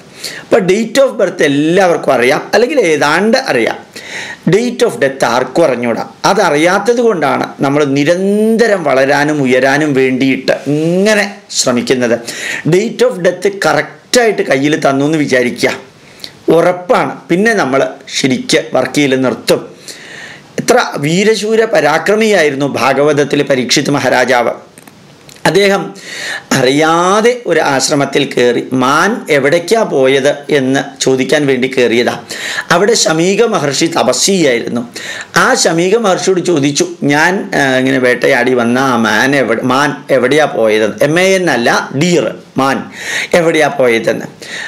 അപ്പോൾ ഡേറ്റ് ഓഫ് ബർത്ത് എല്ലാവർക്കും അറിയാം. അല്ലെങ്കിൽ ഏതാണ്ട് അറിയാം. ഡേറ്റ് ഓഫ് ഡെത്ത് ആർക്കും അറിഞ്ഞൂടാ. അതറിയാത്തത് കൊണ്ടാണ് നമ്മൾ നിരന്തരം വളരാനും ഉയരാനും വേണ്ടിയിട്ട് ഇങ്ങനെ ശ്രമിക്കുന്നത്. ഡേറ്റ് ഓഫ് ഡെത്ത് കറക്റ്റായിട്ട് കയ്യിൽ തന്നു എന്ന് വിചാരിക്കുക. ഉറപ്പാണ്. പിന്നെ നമ്മൾ ശരിക്ക് വർക്ക് ചെയ്യൽ നിർത്തും. എത്ര വീരശൂര പരാക്രമിയായിരുന്നു ഭാഗവതത്തിൽ പരീക്ഷിത് മഹാരാജാവ്. അദ്ദേഹം അറിയാതെ ഒരു ആശ്രമത്തിൽ കയറി മാൻ എവിടേക്കാ പോയത്? എന്ന് ചോദിക്കാൻ വേണ്ടി കയറിയതാ അവിടെ ശമീക മഹർഷി തപസ്സിയായിരുന്നു ആ ശമീക മഹർഷിയോട് ചോദിച്ചു ഞാൻ ഇങ്ങനെ വേട്ടയാടി വന്ന ആ മാൻ എവിടെ മാൻ എവിടെയാ പോയത്? എം എ എൻ അല്ല ഡീർ. മാൻ എവിടെയാ പോയതെന്ന്.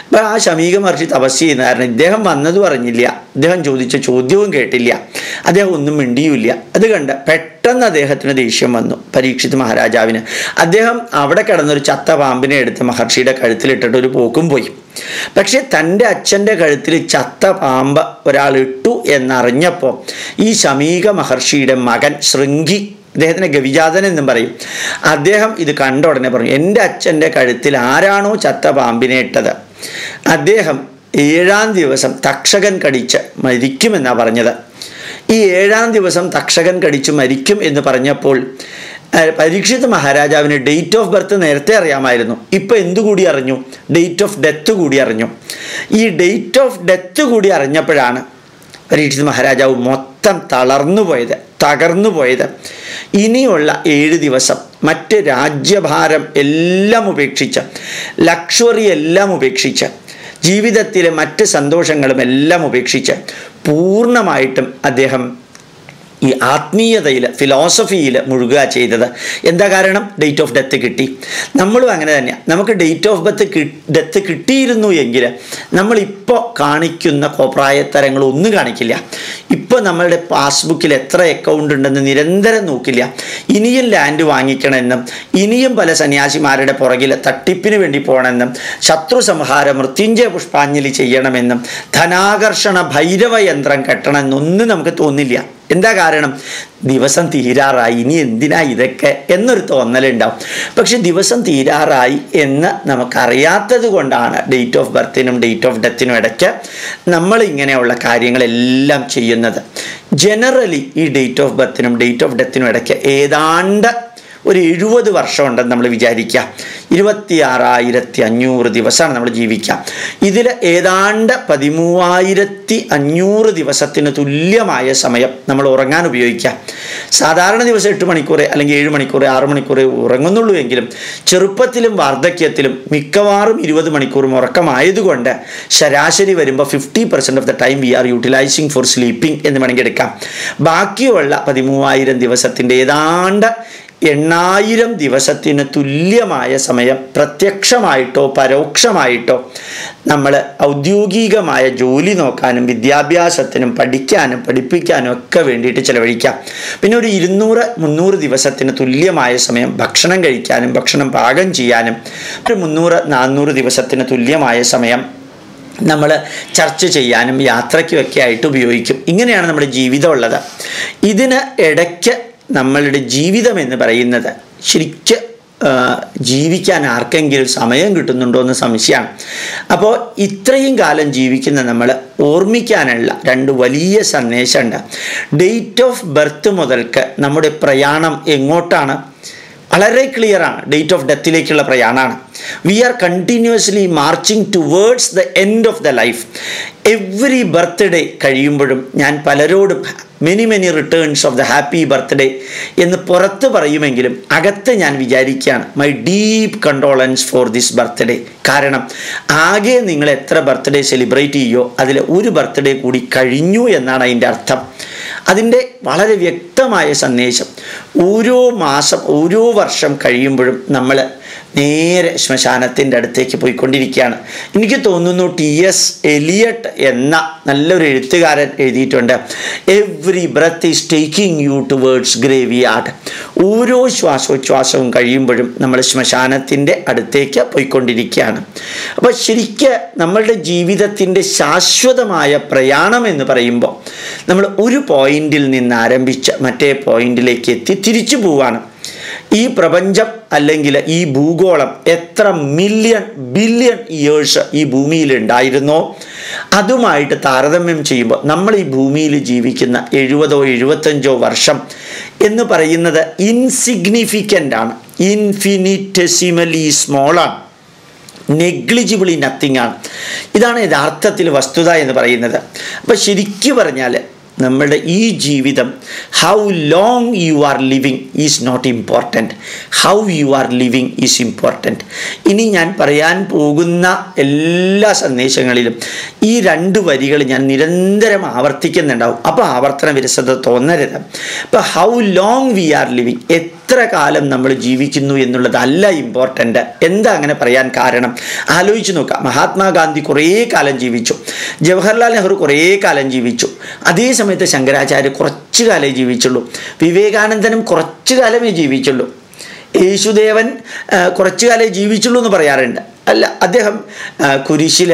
അപ്പൊ ആ ശമീക മഹർഷി തപസ് ചെയ്യുന്ന കാരണം ഇദ്ദേഹം വന്നത് പറഞ്ഞില്ല. അദ്ദേഹം ചോദിച്ച ചോദ്യവും കേട്ടില്ല. അദ്ദേഹം ഒന്നും മിണ്ടിയുമില്ല. അത് കണ്ട് പെട്ടെന്ന് അദ്ദേഹത്തിന് ദേഷ്യം വന്നു പരീക്ഷിത് മഹാരാജാവിന്. അദ്ദേഹം അവിടെ കിടന്നൊരു ചത്ത പാമ്പിനെ എടുത്ത് മഹർഷിയുടെ കഴുത്തിലിട്ടിട്ട് ഒരു പോക്കും പോയി. പക്ഷെ തന്റെ അച്ഛന്റെ കഴുത്തിൽ ചത്ത പാമ്പ് ഒരാൾ ഇട്ടു എന്നറിഞ്ഞപ്പോൾ ഈ ശമീക മഹർഷിയുടെ മകൻ ശൃംഗി അദ്ദേഹത്തിനെ ഗവിജാതൻ എന്നും പറയും. അദ്ദേഹം ഇത് കണ്ട ഉടനെ പറഞ്ഞു എന്റെ അച്ഛന്റെ കഴുത്തിൽ ആരാണോ ചത്ത പാമ്പിനെ ഇട്ടത്? അദ്ദേഹം ഏഴാം ദിവസം തക്ഷകൻ കടിച്ച് മരിക്കുമെന്നാണ് പറഞ്ഞത്. ഈ ഏഴാം ദിവസം തക്ഷകൻ കടിച്ചു മരിക്കും എന്ന് പറഞ്ഞപ്പോൾ പരീക്ഷിത് മഹാരാജാവിന് ഡേറ്റ് ഓഫ് ബർത്ത് നേരത്തെ അറിയാമായിരുന്നു. ഇപ്പം എന്തുകൂടി അറിഞ്ഞു? ഡേറ്റ് ഓഫ് ഡെത്ത് കൂടി അറിഞ്ഞു. ഈ ഡേറ്റ് ഓഫ് ഡെത്ത് കൂടി അറിഞ്ഞപ്പോഴാണ് പരീക്ഷിത് മഹാരാജാവ് മൊത്തം തളർന്നു പോയത് തകർന്നു പോയത്. ഇനിയുള്ള ഏഴ് ദിവസം മറ്റ് രാജ്യഭാരം എല്ലാം ഉപേക്ഷിച്ച് ലക്ഷറി എല്ലാം ഉപേക്ഷിച്ച് ജീവിതത്തിലെ മറ്റ് സന്തോഷങ്ങളും എല്ലാം ഉപേക്ഷിച്ച് പൂർണമായിട്ടും അദ്ദേഹം ഈ ആത്മീയതയിൽ ഫിലോസഫിയിൽ മുഴുകുക ചെയ്തത്. എന്താ കാരണം? ഡേറ്റ് ഓഫ് ഡെത്ത് കിട്ടി. നമ്മളും അങ്ങനെ തന്നെയാണ് നമുക്ക് ഡേറ്റ് ഓഫ് ബർത്ത് ഡെത്ത് കിട്ടിയിരുന്നു എങ്കിൽ നമ്മളിപ്പോൾ കാണിക്കുന്ന കോപ്രായത്തരങ്ങൾ ഒന്നും കാണിക്കില്ല. ഇപ്പോൾ നമ്മളുടെ പാസ്ബുക്കിൽ എത്ര അക്കൗണ്ട് ഉണ്ടെന്ന് നിരന്തരം നോക്കില്ല. ഇനിയും ലാൻഡ് വാങ്ങിക്കണമെന്നും ഇനിയും പല സന്യാസിമാരുടെ പുറകിൽ തട്ടിപ്പിന് വേണ്ടി പോകണമെന്നും ശത്രു സംഹാര മൃത്യുഞ്ജയ പുഷ്പാഞ്ജലി ചെയ്യണമെന്നും ധനാകർഷണ ഭൈരവ യന്ത്രം കെട്ടണമെന്നൊന്നും നമുക്ക് തോന്നില്ല. എന്താ കാരണം? ദിവസം തീരാറായി. ഇനി എന്തിനാ ഇതൊക്കെ എന്നൊരു തോന്നലുണ്ടാവും. പക്ഷെ ദിവസം തീരാറായി എന്ന് നമുക്കറിയാത്തത് കൊണ്ടാണ് ഡേറ്റ് ഓഫ് ബർത്തിനും ഡേറ്റ് ഓഫ് ഡെത്തിനും ഇടയ്ക്ക് നമ്മൾ ഇങ്ങനെയുള്ള കാര്യങ്ങളെല്ലാം ചെയ്യുന്നത്. ജനറലി ഈ ഡേറ്റ് ഓഫ് ബർത്തിനും ഡേറ്റ് ഓഫ് ഡെത്തിനും ഇടയ്ക്ക് ഏതാണ്ട് ഒരു എഴുപത് വർഷമുണ്ടെന്ന് നമ്മൾ വിചാരിക്കുക. ഇരുപത്തി ആറായിരത്തി അഞ്ഞൂറ് ദിവസമാണ് നമ്മൾ ജീവിക്കുക. ഇതിൽ ഏതാണ്ട് പതിമൂവായിരത്തി അഞ്ഞൂറ് ദിവസത്തിന് തുല്യമായ സമയം നമ്മൾ ഉറങ്ങാൻ ഉപയോഗിക്കുക. സാധാരണ ദിവസം എട്ട് മണിക്കൂർ അല്ലെങ്കിൽ ഏഴ് മണിക്കൂർ ആറ് മണിക്കൂർ ഉറങ്ങുന്നുള്ളൂ എങ്കിലും ചെറുപ്പത്തിലും വാർദ്ധക്യത്തിലും മിക്കവാറും ഇരുപത് മണിക്കൂറും ഉറക്കമായതുകൊണ്ട് ശരാശരി വരുമ്പോൾ fifty percent of the time we are utilizing for sleeping എന്ന് വേണമെങ്കിൽ എടുക്കാം. ബാക്കിയുള്ള പതിമൂവായിരം ദിവസത്തിന്റെ ഏതാണ്ട് എണ്ണായിരം ദിവസത്തിന് തുല്യമായ സമയം പ്രത്യക്ഷമായിട്ടോ പരോക്ഷമായിട്ടോ നമ്മൾ ഔദ്യോഗികമായ ജോലി നോക്കാനും വിദ്യാഭ്യാസത്തിനും പഠിക്കാനും പഠിപ്പിക്കാനും ഒക്കെ വേണ്ടിയിട്ട് ചിലവഴിക്കാം. പിന്നെ ഒരു ഇരുന്നൂറ് മുന്നൂറ് ദിവസത്തിന് തുല്യമായ സമയം ഭക്ഷണം കഴിക്കാനും ഭക്ഷണം പാകം ചെയ്യാനും ഒരു മുന്നൂറ് നാന്നൂറ് ദിവസത്തിന് തുല്യമായ സമയം നമ്മൾ ചർച്ച ചെയ്യാനും യാത്രയ്ക്കുമൊക്കെ ആയിട്ട് ഉപയോഗിക്കും. ഇങ്ങനെയാണ് നമ്മുടെ ജീവിതം ഉള്ളത്. ഇതിന് ഇടയ്ക്ക് നമ്മളുടെ ജീവിതം എന്ന് പറയുന്നത് ശരിക്ക് ജീവിക്കാൻ ആർക്കെങ്കിലും സമയം കിട്ടുന്നുണ്ടോ എന്ന് സംശയമാണ്. അപ്പോൾ ഇത്രയും കാലം ജീവിക്കുന്ന നമ്മൾ ഓർമ്മിക്കാനുള്ള രണ്ട് വലിയ സന്ദേശമുണ്ട്. ഡേറ്റ് ഓഫ് ബർത്ത് മുതൽക്ക് നമ്മുടെ പ്രയാണം എങ്ങോട്ടാണ്? വളരെ ക്ലിയറാണ് ഡേറ്റ് ഓഫ് ഡെത്തിലേക്കുള്ള പ്രയാണമാണ് we are continuously marching towards the end of the life every birthday കഴിയുമ്പോഴും ഞാൻ പലരോടും many many returns of the happy birthday എന്ന് പുറത്ത് പറയുമെങ്കിലും അകത്ത് ഞാൻ വിചാരിക്കുകയാണ് my deep condolences for this birthday കാരണം ആകെ നിങ്ങൾ എത്ര ബർത്ത്ഡേ സെലിബ്രേറ്റ് ചെയ്യോ അതിൽ ഒരു ബർത്ത്ഡേ കൂടി കഴിഞ്ഞു എന്നാണ് അതിന്റെ അർത്ഥം. അതിന്റെ വളരെ വ്യക്തമായ സന്ദേശം. ഓരോ മാസം ഓരോ വർഷം കഴിയുമ്പോഴും നമ്മൾ നേരെ ശ്മശാനത്തിന്റെ അടുത്തേക്ക് പോയിക്കൊണ്ടിരിക്കുകയാണ്. എനിക്ക് തോന്നുന്നു ടി എസ് എലിയട്ട് എന്ന നല്ലൊരു എഴുത്തുകാരൻ എഴുതിയിട്ടുണ്ട്. Every breath is taking you towards graveyard ഓരോ ശ്വാസോച്ഛ്വാസവും കഴിയുമ്പോഴും നമ്മൾ ശ്മശാനത്തിന്റെ അടുത്തേക്ക് പോയിക്കൊണ്ടിരിക്കുകയാണ്. അപ്പോൾ ശരിക്ക് നമ്മളുടെ ജീവിതത്തിന്റെ ശാശ്വതമായ പ്രയാണം എന്ന് പറയുമ്പോൾ നമ്മൾ ഒരു പോയിന്റിൽ നിന്ന് ആരംഭിച്ച് മറ്റേ പോയിന്റിലേക്ക് എത്തി തിരിച്ചു പോവാണ്. ഈ പ്രപഞ്ചം അല്ലെങ്കിൽ ഈ ഭൂഗോളം എത്ര മില്യൺ ബില്യൺ ഇയേഴ്സ് ഈ ഭൂമിയിൽ ഉണ്ടായിരുന്നോ? അതുമായിട്ട് താരതമ്യം ചെയ്യുമ്പോൾ നമ്മൾ ഈ ഭൂമിയിൽ ജീവിക്കുന്ന എഴുപതോ എഴുപത്തഞ്ചോ വർഷം എന്ന് പറയുന്നത് ഇൻസിഗ്നിഫിക്കന്റ് ആണ്. ഇൻഫിനിറ്റസിമലി സ്മോളാണ് നെഗ്ലിജിബിളി നത്തിങ് ആണ്. ഇതാണ് യഥാർത്ഥത്തിൽ വസ്തുത എന്ന് പറയുന്നത്. അപ്പം ശരിക്കു പറഞ്ഞാൽ നമ്മുടെ ഈ ജീവിതം how long you are living is not important how you are living is important ഇനി ഞാൻ പറയാൻ പോകുന്ന എല്ലാ സന്ദേശങ്ങളിലും ഈ രണ്ട് വരികൾ ഞാൻ നിരന്തരം ആവർത്തിക്കുന്നുണ്ടാവും. അപ്പോൾ ആവർത്തന വിരസത തോന്നരുത്. അപ്പോൾ how long we are living എത്ര കാലം നമ്മൾ ജീവിക്കുന്നു എന്നുള്ളതല്ല ഇമ്പോർട്ടന്റ് എന്താ അങ്ങനെ പറയാൻ കാരണം? ആലോചിച്ച് നോക്കാം. മഹാത്മാഗാന്ധി കുറേ കാലം ജീവിച്ചു. ജവഹർലാൽ നെഹ്റു കുറേ കാലം ജീവിച്ചു. അതേ സമയത്ത് ശങ്കരാചാര്യ കുറച്ചു കാലമേ ജീവിച്ചുള്ളൂ. വിവേകാനന്ദനും കുറച്ചു കാലമേ ജീവിച്ചുള്ളൂ. യേശുദേവൻ കുറച്ചു കാലമേ ജീവിച്ചുള്ളൂ എന്ന് പറയാറുണ്ട്. അല്ല അദ്ദേഹം കുരിശിൽ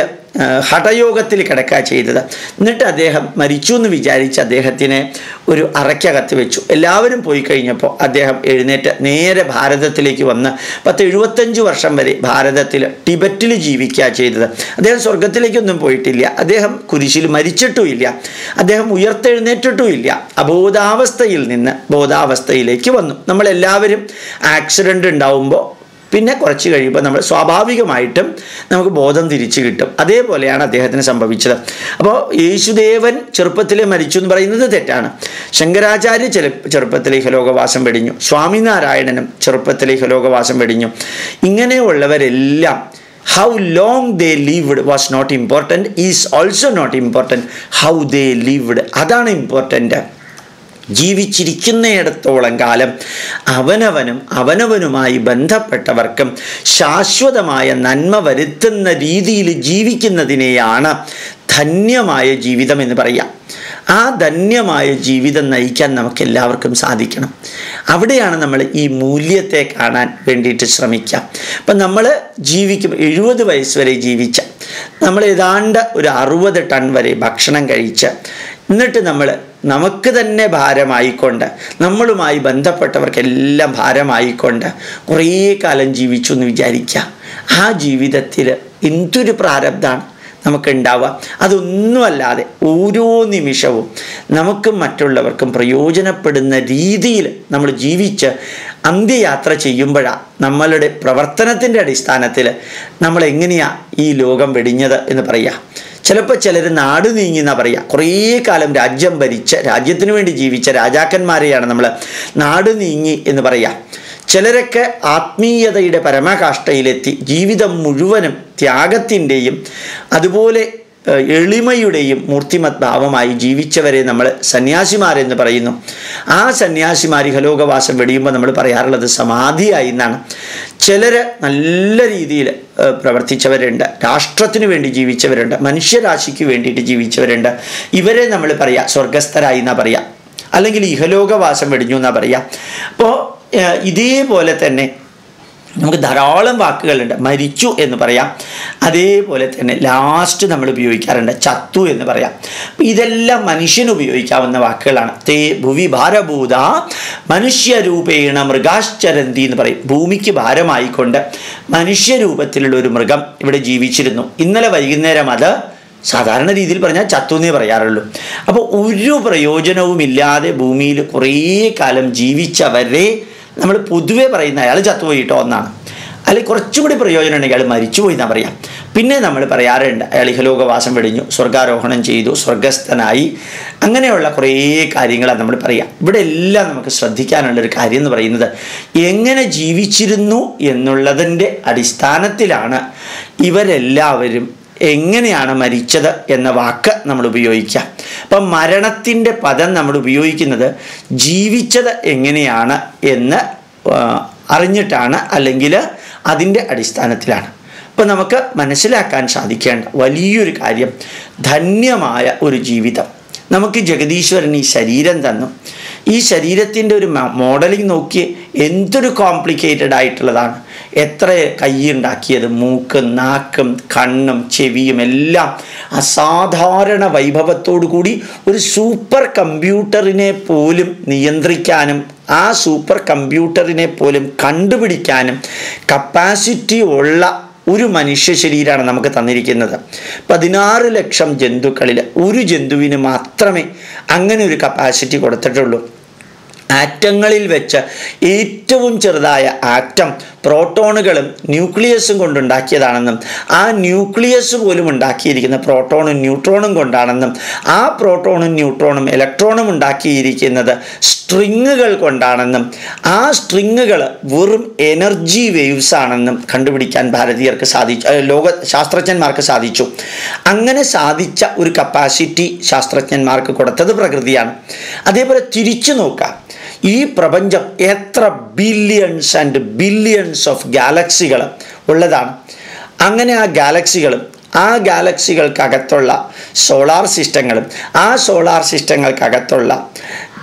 ഹഠയോഗത്തിൽ കിടക്കുക ചെയ്തത്. എന്നിട്ട് അദ്ദേഹം മരിച്ചു എന്ന് വിചാരിച്ച് അദ്ദേഹത്തിനെ ഒരു അറയ്ക്കകത്ത് വെച്ചു. എല്ലാവരും പോയി കഴിഞ്ഞപ്പോൾ അദ്ദേഹം എഴുന്നേറ്റ് നേരെ ഭാരതത്തിലേക്ക് വന്ന് പത്ത് എഴുപത്തഞ്ച് വർഷം വരെ ഭാരതത്തിൽ ടിബറ്റിൽ ജീവിക്കുക ചെയ്തത്. അദ്ദേഹം സ്വർഗത്തിലേക്കൊന്നും പോയിട്ടില്ല. അദ്ദേഹം കുരിശിൽ മരിച്ചിട്ടുമില്ല. അദ്ദേഹം ഉയർത്തെഴുന്നേറ്റിട്ടുമില്ല. അബോധാവസ്ഥയിൽ നിന്ന് ബോധാവസ്ഥയിലേക്ക് വന്നു. നമ്മളെല്ലാവരും ആക്സിഡന്റ് ഉണ്ടാവുമ്പോൾ പിന്നെ കുറച്ച് കഴിയുമ്പോൾ നമ്മൾ സ്വാഭാവികമായിട്ടും നമുക്ക് ബോധം തിരിച്ചു കിട്ടും. അതേപോലെയാണ് അദ്ദേഹത്തിന് സംഭവിച്ചത്. അപ്പോൾ യേശുദേവൻ ചെറുപ്പത്തിലെ മരിച്ചു എന്ന് പറയുന്നത് തെറ്റാണ്. ശങ്കരാചാര്യ ചെറു ഇഹലോകവാസം വെടിഞ്ഞു. സ്വാമിനാരായണനും ചെറുപ്പത്തിലെ ഇഹലോകവാസം വെടിഞ്ഞു. ഇങ്ങനെയുള്ളവരെല്ലാം how long they lived was not important is also not important how they lived അതാണ് ഇമ്പോർട്ടന്റ് ജീവിച്ചിരിക്കുന്നിടത്തോളം കാലം അവനവനും അവനവനുമായി ബന്ധപ്പെട്ടവർക്കും ശാശ്വതമായ നന്മ വരുത്തുന്ന രീതിയിൽ ജീവിക്കുന്നതിനെയാണ് ധന്യമായ ജീവിതം എന്ന് പറയാം. ആ ധന്യമായ ജീവിതം നയിക്കാൻ നമുക്ക് എല്ലാവർക്കും സാധിക്കണം. അവിടെയാണ് നമ്മൾ ഈ മൂല്യത്തെ കാണാൻ വേണ്ടിയിട്ട് ശ്രമിക്കുക അപ്പം നമ്മൾ ജീവിക്കും എഴുപത് വയസ്സ് വരെ ജീവിച്ച നമ്മൾ ഏതാണ്ട് ഒരു അറുപത് ടൺ വരെ ഭക്ഷണം കഴിച്ച് എന്നിട്ട് നമ്മൾ നമുക്ക് തന്നെ ഭാരമായിക്കൊണ്ട് നമ്മളുമായി ബന്ധപ്പെട്ടവർക്കെല്ലാം ഭാരമായിക്കൊണ്ട് കുറേ കാലം ജീവിച്ചു എന്ന് വിചാരിക്കുക. ആ ജീവിതത്തിൽ എന്തൊരു പ്രാരബ്ധമാണ് നമുക്കുണ്ടാവുക. അതൊന്നുമല്ലാതെ ഓരോ നിമിഷവും നമുക്കും മറ്റുള്ളവർക്കും പ്രയോജനപ്പെടുന്ന രീതിയിൽ നമ്മൾ ജീവിച്ച് അന്ത്യയാത്ര ചെയ്യുമ്പോഴാണ് നമ്മളുടെ പ്രവർത്തനത്തിന്റെ അടിസ്ഥാനത്തിൽ നമ്മളെങ്ങനെയാണ് ഈ ലോകം വെടിഞ്ഞത് എന്ന് പറയുക. ചിലപ്പോൾ ചിലർ നാട് നീങ്ങി എന്നാ പറയുക കുറേ കാലം രാജ്യം ഭരിച്ച രാജ്യത്തിന് വേണ്ടി ജീവിച്ച രാജാക്കന്മാരെയാണ് നമ്മൾ നാട് നീങ്ങി എന്ന് പറയുക ചിലരൊക്കെ ആത്മീയതയുടെ പരമകാഷ്ഠയിലെത്തി ജീവിതം മുഴുവനും ത്യാഗത്തിന്റെയും അതുപോലെ എളിമയുടെയും മൂർത്തിമത് ഭാവമായി ജീവിച്ചവരെ നമ്മൾ സന്യാസിമാരെന്ന് പറയുന്നു. ആ സന്യാസിമാർ ഹലോകവാസം വെടിയുമ്പോൾ നമ്മൾ പറയാറുള്ളത് സമാധിയായി എന്നാണ്. ചിലർ നല്ല രീതിയിൽ പ്രവർത്തിച്ചവരുണ്ട്. രാഷ്ട്രത്തിന് വേണ്ടി ജീവിച്ചവരുണ്ട്. മനുഷ്യരാശിക്ക് വേണ്ടിയിട്ട് ജീവിച്ചവരുണ്ട്. ഇവരെ നമ്മൾ പറയാം സ്വർഗസ്ഥരായി എന്നാ പറയാം. അല്ലെങ്കിൽ ഇഹലോകവാസം വെടിഞ്ഞു എന്നാ പറയാം. അപ്പോൾ ഇതേപോലെ തന്നെ നമുക്ക് ധാരാളം വാക്കുകളുണ്ട്. മരിച്ചു എന്ന് പറയാം. അതേപോലെ തന്നെ ലാസ്റ്റ് നമ്മൾ ഉപയോഗിക്കാറുണ്ട്. ചത്തു എന്ന് പറയാം. ഇതെല്ലാം മനുഷ്യന് ഉപയോഗിക്കാവുന്ന വാക്കുകളാണ്. തേ ഭുവി ഭാരഭൂത മനുഷ്യരൂപേണ മൃഗാശ്ചരന്തി എന്ന് പറയും. ഭൂമിക്ക് ഭാരമായിക്കൊണ്ട് മനുഷ്യരൂപത്തിലുള്ള ഒരു മൃഗം ഇവിടെ ജീവിച്ചിരുന്നു. ഇന്നലെ വൈകുന്നേരം അത് സാധാരണ രീതിയിൽ പറഞ്ഞാൽ ചത്തു എന്നേ പറയാറുള്ളൂ. അപ്പോൾ ഒരു പ്രയോജനവുമില്ലാതെ ഭൂമിയിൽ കുറേ കാലം ജീവിച്ചവരെ നമ്മൾ പൊതുവേ പറയുന്ന അയാൾ ചത്തുപോയിട്ടോ ഒന്നാണ് അല്ലെങ്കിൽ കുറച്ചുകൂടി പ്രയോജനം ഉണ്ടെങ്കിൽ അയാൾ മരിച്ചുപോയി എന്നാ പറയാം. പിന്നെ നമ്മൾ പറയാറുണ്ട് അയാൾ ഇഹലോകവാസം വെടിഞ്ഞു സ്വർഗാരോഹണം ചെയ്തു സ്വർഗസ്ഥനായി. അങ്ങനെയുള്ള കുറേ കാര്യങ്ങളാണ് നമ്മൾ പറയാം. ഇവിടെ എല്ലാം നമുക്ക് ശ്രദ്ധിക്കാനുള്ളൊരു കാര്യം എന്ന് പറയുന്നത് എങ്ങനെ ജീവിച്ചിരുന്നു എന്നുള്ളതിന്റെ അടിസ്ഥാനത്തിലാണ് ഇവരെല്ലാവരും എങ്ങനെയാണ് മരിച്ചത് എന്ന വാക്ക് നമ്മൾ ഉപയോഗിക്കാം. അപ്പം മരണത്തിന്റെ പദം നമ്മൾ ഉപയോഗിക്കുന്നത് ജീവിച്ചത് എങ്ങനെയാണ് എന്ന് അറിഞ്ഞിട്ടാണ് അല്ലെങ്കിൽ അതിന്റെ അടിസ്ഥാനത്തിലാണ്. അപ്പം നമുക്ക് മനസ്സിലാക്കാൻ സാധിക്കേണ്ട വലിയൊരു കാര്യം ധന്യമായ ഒരു ജീവിതം. നമുക്ക് ജഗദീശ്വരൻ ഈ ശരീരം തന്നു. ഈ ശരീരത്തിന്റെ ഒരു മോഡലിംഗ് നോക്കി എന്തൊരു കോംപ്ലിക്കേറ്റഡ് ആയിട്ടുള്ളതാണ്. എത്ര കൈയുണ്ടാക്കിയത് മൂക്കും നാക്കും കണ്ണും ചെവിയും എല്ലാം അസാധാരണ വൈഭവത്തോടു കൂടി ഒരു സൂപ്പർ കമ്പ്യൂട്ടറിനെ പോലും നിയന്ത്രിക്കാനും ആ സൂപ്പർ കമ്പ്യൂട്ടറിനെ പോലും കണ്ടുപിടിക്കാനും കപ്പാസിറ്റി ഉള്ള ഒരു മനുഷ്യ ശരീരമാണ് നമുക്ക് തന്നിരിക്കുന്നത്. പതിനാറ് ലക്ഷം ജന്തുക്കളിൽ ഒരു ജന്തുവിന് മാത്രമേ അങ്ങനെ ഒരു കപ്പാസിറ്റി കൊടുത്തിട്ടുള്ളൂ. ആറ്റങ്ങളിൽ വെച്ച് ഏറ്റവും ചെറുതായ ആറ്റം പ്രോട്ടോണുകളും ന്യൂക്ലിയസും കൊണ്ടുണ്ടാക്കിയതാണെന്നും ആ ന്യൂക്ലിയസ് പോലും ഉണ്ടാക്കിയിരിക്കുന്ന പ്രോട്ടോണും ന്യൂട്രോണും കൊണ്ടാണെന്നും ആ പ്രോട്ടോണും ന്യൂട്രോണും ഇലക്ട്രോണും ഉണ്ടാക്കിയിരിക്കുന്നത് സ്ട്രിങ്ങുകൾ കൊണ്ടാണെന്നും ആ സ്ട്രിങ്ങുകൾ വെറും എനർജി വേവ്സ് ആണെന്നും കണ്ടുപിടിക്കാൻ ഭാരതീയർക്ക് സാധിച്ചു ലോക ശാസ്ത്രജ്ഞന്മാർക്ക് സാധിച്ചു. അങ്ങനെ സാധിച്ച ഒരു കപ്പാസിറ്റി ശാസ്ത്രജ്ഞന്മാർക്ക് കൊടുത്തത് പ്രകൃതിയാണ്. അതേപോലെ തിരിച്ചു നോക്കാം. ഈ പ്രപഞ്ചം എത്ര ബില്യൺസ് ആൻഡ് ബില്യൺസ് ഓഫ് ഗാലക്സികൾ ഉള്ളതാണ്. അങ്ങനെ ആ ഗാലക്സികളും ആ ഗാലക്സികൾക്കകത്തുള്ള സോളാർ സിസ്റ്റങ്ങളും ആ സോളാർ സിസ്റ്റങ്ങൾക്കകത്തുള്ള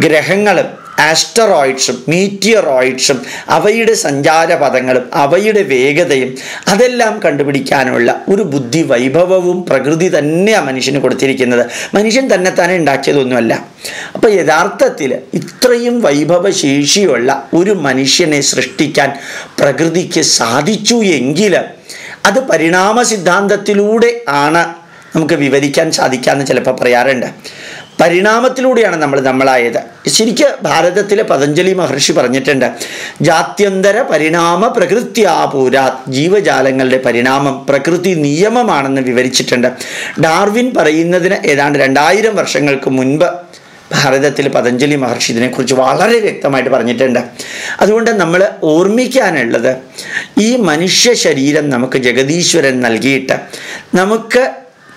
ഗ്രഹങ്ങളും ആസ്റ്ററോയിഡ്സും മീറ്റിയറോയിഡ്സും അവയുടെ സഞ്ചാരപഥങ്ങളും അവയുടെ വേഗതയും അതെല്ലാം കണ്ടുപിടിക്കാനുള്ള ഒരു ബുദ്ധി വൈഭവവും പ്രകൃതി തന്നെ ആ മനുഷ്യന് കൊടുത്തിരിക്കുന്നത്. മനുഷ്യൻ തന്നെ തന്നെ ഉണ്ടാക്കിയതൊന്നുമല്ല. അപ്പോൾ യഥാർത്ഥത്തിൽ ഇത്രയും വൈഭവശേഷിയുള്ള ഒരു മനുഷ്യനെ സൃഷ്ടിക്കാൻ പ്രകൃതിക്ക് സാധിച്ചു എങ്കിൽ അത് പരിണാമ സിദ്ധാന്തത്തിലൂടെ ആണ് നമുക്ക് വിവരിക്കാൻ സാധിക്കാമെന്ന് ചിലപ്പോൾ പറയാറുണ്ട്. പരിണാമത്തിലൂടെയാണ് നമ്മൾ നമ്മളായത്. ശരിക്ക് ഭാരതത്തിലെ പതഞ്ജലി മഹർഷി പറഞ്ഞിട്ടുണ്ട് ജാത്യന്തര പരിണാമ പ്രകൃത്യാപൂരാ ജീവജാലങ്ങളുടെ പരിണാമം പ്രകൃതി നിയമമാണെന്ന് വിവരിച്ചിട്ടുണ്ട്. ഡാർവിൻ പറയുന്നതിന് ഏതാണ്ട് രണ്ടായിരം വർഷങ്ങൾക്ക് മുൻപ് ഭാരതത്തിൽ പതഞ്ജലി മഹർഷി ഇതിനെക്കുറിച്ച് വളരെ വ്യക്തമായിട്ട് പറഞ്ഞിട്ടുണ്ട്. അതുകൊണ്ട് നമ്മൾ ഓർമ്മിക്കാനുള്ളത് ഈ മനുഷ്യ ശരീരം നമുക്ക് ജഗദീശ്വരൻ നൽകിയിട്ട് നമുക്ക്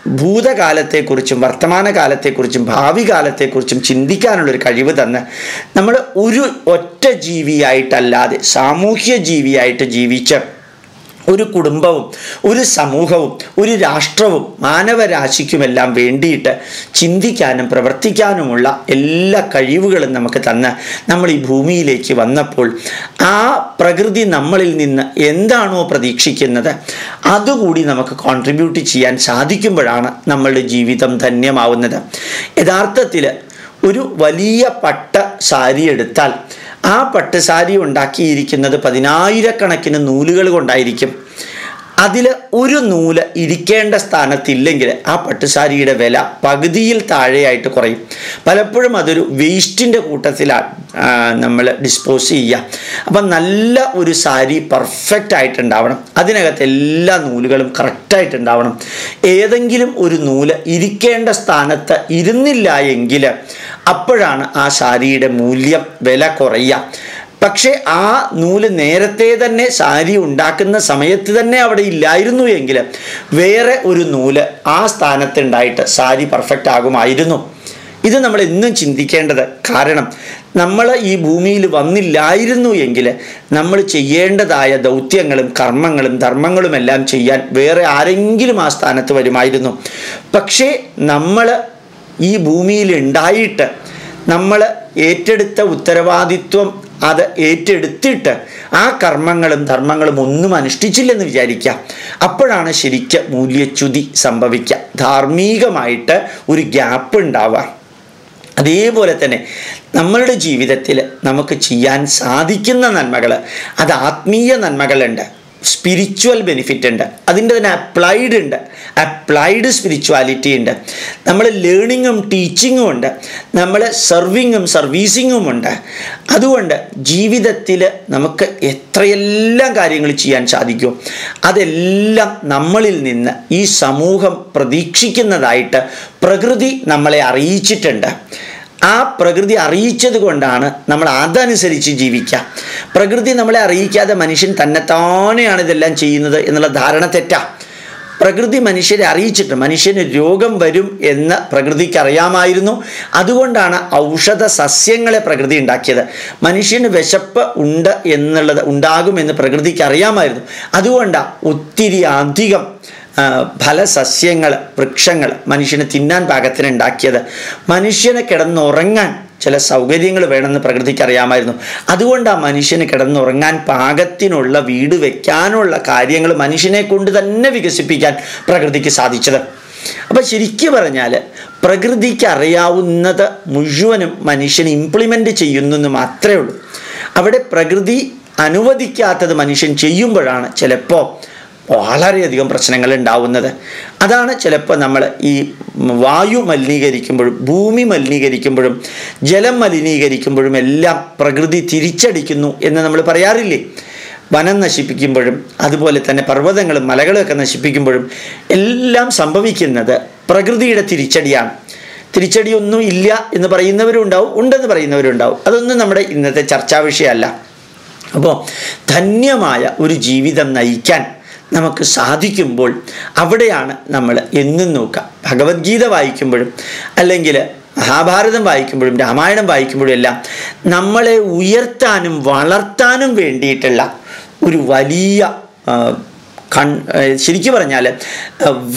ഭൂതകാലത്തെക്കുറിച്ചും വർത്തമാനകാലത്തെക്കുറിച്ചും ഭാവി കാലത്തെക്കുറിച്ചും ചിന്തിക്കാനുള്ളൊരു കഴിവ് തന്ന് നമ്മൾ ഒരു ഒറ്റ ജീവിയായിട്ടല്ലാതെ സാമൂഹ്യ ജീവിയായിട്ട് ജീവിച്ച് ഒരു കുടുംബവും ഒരു സമൂഹവും ഒരു രാഷ്ട്രവും മാനവരാശിക്കുമെല്ലാം വേണ്ടിയിട്ട് ചിന്തിക്കാനും പ്രവർത്തിക്കാനുമുള്ള എല്ലാ കഴിവുകളും നമുക്ക് തന്ന് നമ്മൾ ഈ ഭൂമിയിലേക്ക് വന്നപ്പോൾ ആ പ്രകൃതി നമ്മളിൽ നിന്ന് എന്താണോ പ്രതീക്ഷിക്കുന്നത് അതുകൂടി നമുക്ക് കോൺട്രിബ്യൂട്ട് ചെയ്യാൻ സാധിക്കുമ്പോഴാണ് നമ്മളുടെ ജീവിതം ധന്യമാവുന്നത്. യഥാർത്ഥത്തിൽ ഒരു വലിയ പട്ട സാരി എടുത്താൽ ആ പട്ടുസാരി ഉണ്ടാക്കിയിരിക്കുന്നത് പതിനായിരക്കണക്കിന് നൂലുകൾ കൊണ്ടായിരിക്കും. അതിൽ ഒരു നൂൽ ഇരിക്കേണ്ട സ്ഥാനത്തില്ലെങ്കിൽ ആ പട്ടുസാരിയുടെ വില പകുതിയിൽ താഴെയായിട്ട് കുറയും. പലപ്പോഴും അതൊരു വേസ്റ്റിന്റെ കൂട്ടത്തിലാണ് നമ്മൾ ഡിസ്പോസ് ചെയ്യുക. അപ്പം നല്ല ഒരു സാരി പെർഫെക്റ്റ് ആയിട്ടുണ്ടാവണം. അതിനകത്ത് എല്ലാ നൂലുകളും കറക്റ്റായിട്ടുണ്ടാവണം ഏതെങ്കിലും ഒരു നൂൽ ഇരിക്കേണ്ട സ്ഥാനത്ത് ഇരുന്നില്ല എങ്കിൽ അപ്പോഴാണ് ആ സാരിയുടെ മൂല്യം വില കുറയുക. പക്ഷേ ആ നൂൽ നേരത്തെ തന്നെ സാരി ഉണ്ടാക്കുന്ന സമയത്ത് തന്നെ അവിടെ ഇല്ലായിരുന്നു എങ്കിൽ വേറെ ഒരു നൂൽ ആ സ്ഥാനത്തുണ്ടായിട്ട് സാരി പെർഫെക്റ്റ് ആകുമായിരുന്നു. ഇത് നമ്മൾ എന്നും ചിന്തിക്കേണ്ടത്. കാരണം നമ്മൾ ഈ ഭൂമിയിൽ വന്നില്ലായിരുന്നു എങ്കിൽ നമ്മൾ ചെയ്യേണ്ടതായ ദൗത്യങ്ങളും കർമ്മങ്ങളും ധർമ്മങ്ങളും എല്ലാം ചെയ്യാൻ വേറെ ആരെങ്കിലും ആ സ്ഥാനത്ത് വരുമായിരുന്നു. പക്ഷേ നമ്മൾ ഈ ഭൂമിയിൽ ഉണ്ടായിട്ട് നമ്മൾ ഏറ്റെടുത്ത ഉത്തരവാദിത്വം അത് ഏറ്റെടുത്തിട്ട് ആ കർമ്മങ്ങളും ധർമ്മങ്ങളും ഒന്നും അനുഷ്ഠിച്ചില്ലെന്ന് വിചാരിക്കുക. അപ്പോഴാണ് ശരിക്ക് മൂല്യച്യുതി സംഭവിക്കുക. ധാർമ്മികമായിട്ട് ഒരു ഗ്യാപ്പ് ഉണ്ടാവുക. അതേപോലെ തന്നെ നമ്മളുടെ ജീവിതത്തിൽ നമുക്ക് ചെയ്യാൻ സാധിക്കുന്ന നന്മകൾ അത് ആത്മീയ നന്മകളുണ്ട്. സ്പിരിച്വൽ ബെനിഫിറ്റ് ഉണ്ട്. അതിന്റെ തന്നെ അപ്ലൈഡ് ഉണ്ട്. അപ്ലൈഡ് സ്പിരിച്വാലിറ്റി ഉണ്ട്. നമ്മൾ ലേണിങ്ങും ടീച്ചിങ്ങും ഉണ്ട്. നമ്മൾ സർവിങ്ങും സർവീസിങ്ങും ഉണ്ട്. അതുകൊണ്ട് ജീവിതത്തിൽ നമുക്ക് എത്രയെല്ലാം കാര്യങ്ങൾ ചെയ്യാൻ സാധിക്കും അതെല്ലാം നമ്മളിൽ നിന്ന് ഈ സമൂഹം പ്രതീക്ഷിക്കുന്നതായിട്ട് പ്രകൃതി നമ്മളെ അറിയിച്ചിട്ടുണ്ട്. ആ പ്രകൃതി അറിയിച്ചത് കൊണ്ടാണ് നമ്മൾ അതനുസരിച്ച് ജീവിക്കുക. പ്രകൃതി നമ്മളെ അറിയിക്കാതെ മനുഷ്യൻ തന്നെത്താനെയാണ് ഇതെല്ലാം ചെയ്യുന്നത് എന്നുള്ള ധാരണ തെറ്റാ. പ്രകൃതി മനുഷ്യരെ അറിയിച്ചിട്ട് മനുഷ്യന് രോഗം വരും എന്ന് പ്രകൃതിക്ക് അറിയാമായിരുന്നു. അതുകൊണ്ടാണ് ഔഷധ സസ്യങ്ങളെ പ്രകൃതി ഉണ്ടാക്കിയത്. മനുഷ്യന് വിശപ്പ് ഉണ്ട് എന്നുള്ളത് ഉണ്ടാകുമെന്ന് പ്രകൃതിക്ക് അറിയാമായിരുന്നു. അതുകൊണ്ടാണ് ഒത്തിരി അധികം ഫലസസ്യങ്ങൾ വൃക്ഷങ്ങൾ മനുഷ്യനെ തിന്നാൻ പാകത്തിന് ഉണ്ടാക്കിയത്. മനുഷ്യനെ കിടന്നുറങ്ങാൻ ചില സൗകര്യങ്ങൾ വേണമെന്ന് പ്രകൃതിക്ക് അറിയാമായിരുന്നു. അതുകൊണ്ടാണ് മനുഷ്യന് കിടന്നുറങ്ങാൻ പാകത്തിനുള്ള വീട് വെക്കാനുള്ള കാര്യങ്ങൾ മനുഷ്യനെ കൊണ്ട് തന്നെ വികസിപ്പിക്കാൻ പ്രകൃതിക്ക് സാധിച്ചത്. അപ്പം ശരിക്കു പറഞ്ഞാൽ പ്രകൃതിക്ക് അറിയാവുന്നത് മുഴുവനും മനുഷ്യൻ ഇംപ്ലിമെന്റ് ചെയ്യുന്നു എന്ന് മാത്രമേ ഉള്ളൂ. അവിടെ പ്രകൃതി അനുവദിക്കാത്തത് മനുഷ്യൻ ചെയ്യുമ്പോഴാണ് ചിലപ്പോൾ വളരെയധികം പ്രശ്നങ്ങൾ ഉണ്ടാവുന്നത്. അതാണ് ചിലപ്പോൾ നമ്മൾ ഈ വായു മലിനീകരിക്കുമ്പോഴും ഭൂമി മലിനീകരിക്കുമ്പോഴും ജലം മലിനീകരിക്കുമ്പോഴും എല്ലാം പ്രകൃതി തിരിച്ചടിക്കുന്നു എന്ന് നമ്മൾ പറയാറില്ലേ? വനം നശിപ്പിക്കുമ്പോഴും അതുപോലെ തന്നെ പർവതങ്ങളും മലകളൊക്കെ നശിപ്പിക്കുമ്പോഴും എല്ലാം സംഭവിക്കുന്നത് പ്രകൃതിയുടെ തിരിച്ചടിയാണ്. തിരിച്ചടിയൊന്നും ഇല്ല എന്ന് പറയുന്നവരും ഉണ്ടാവും ഉണ്ടെന്ന് പറയുന്നവരും ഉണ്ടാവും. അതൊന്നും നമ്മുടെ ഇന്നത്തെ ചർച്ചാ വിഷയമല്ല. അപ്പോൾ ധന്യമായ ഒരു ജീവിതം നയിക്കാൻ നമുക്ക് സാധിക്കുമ്പോൾ അവിടെയാണ് നമ്മൾ എന്നും നോക്കുക. ഭഗവത്ഗീത വായിക്കുമ്പോഴും അല്ലെങ്കിൽ മഹാഭാരതം വായിക്കുമ്പോഴും രാമായണം വായിക്കുമ്പോഴും എല്ലാം നമ്മളെ ഉയർത്താനും വളർത്താനും വേണ്ടിയിട്ടുള്ള ഒരു വലിയ കൺ ശരിക്കും പറഞ്ഞാൽ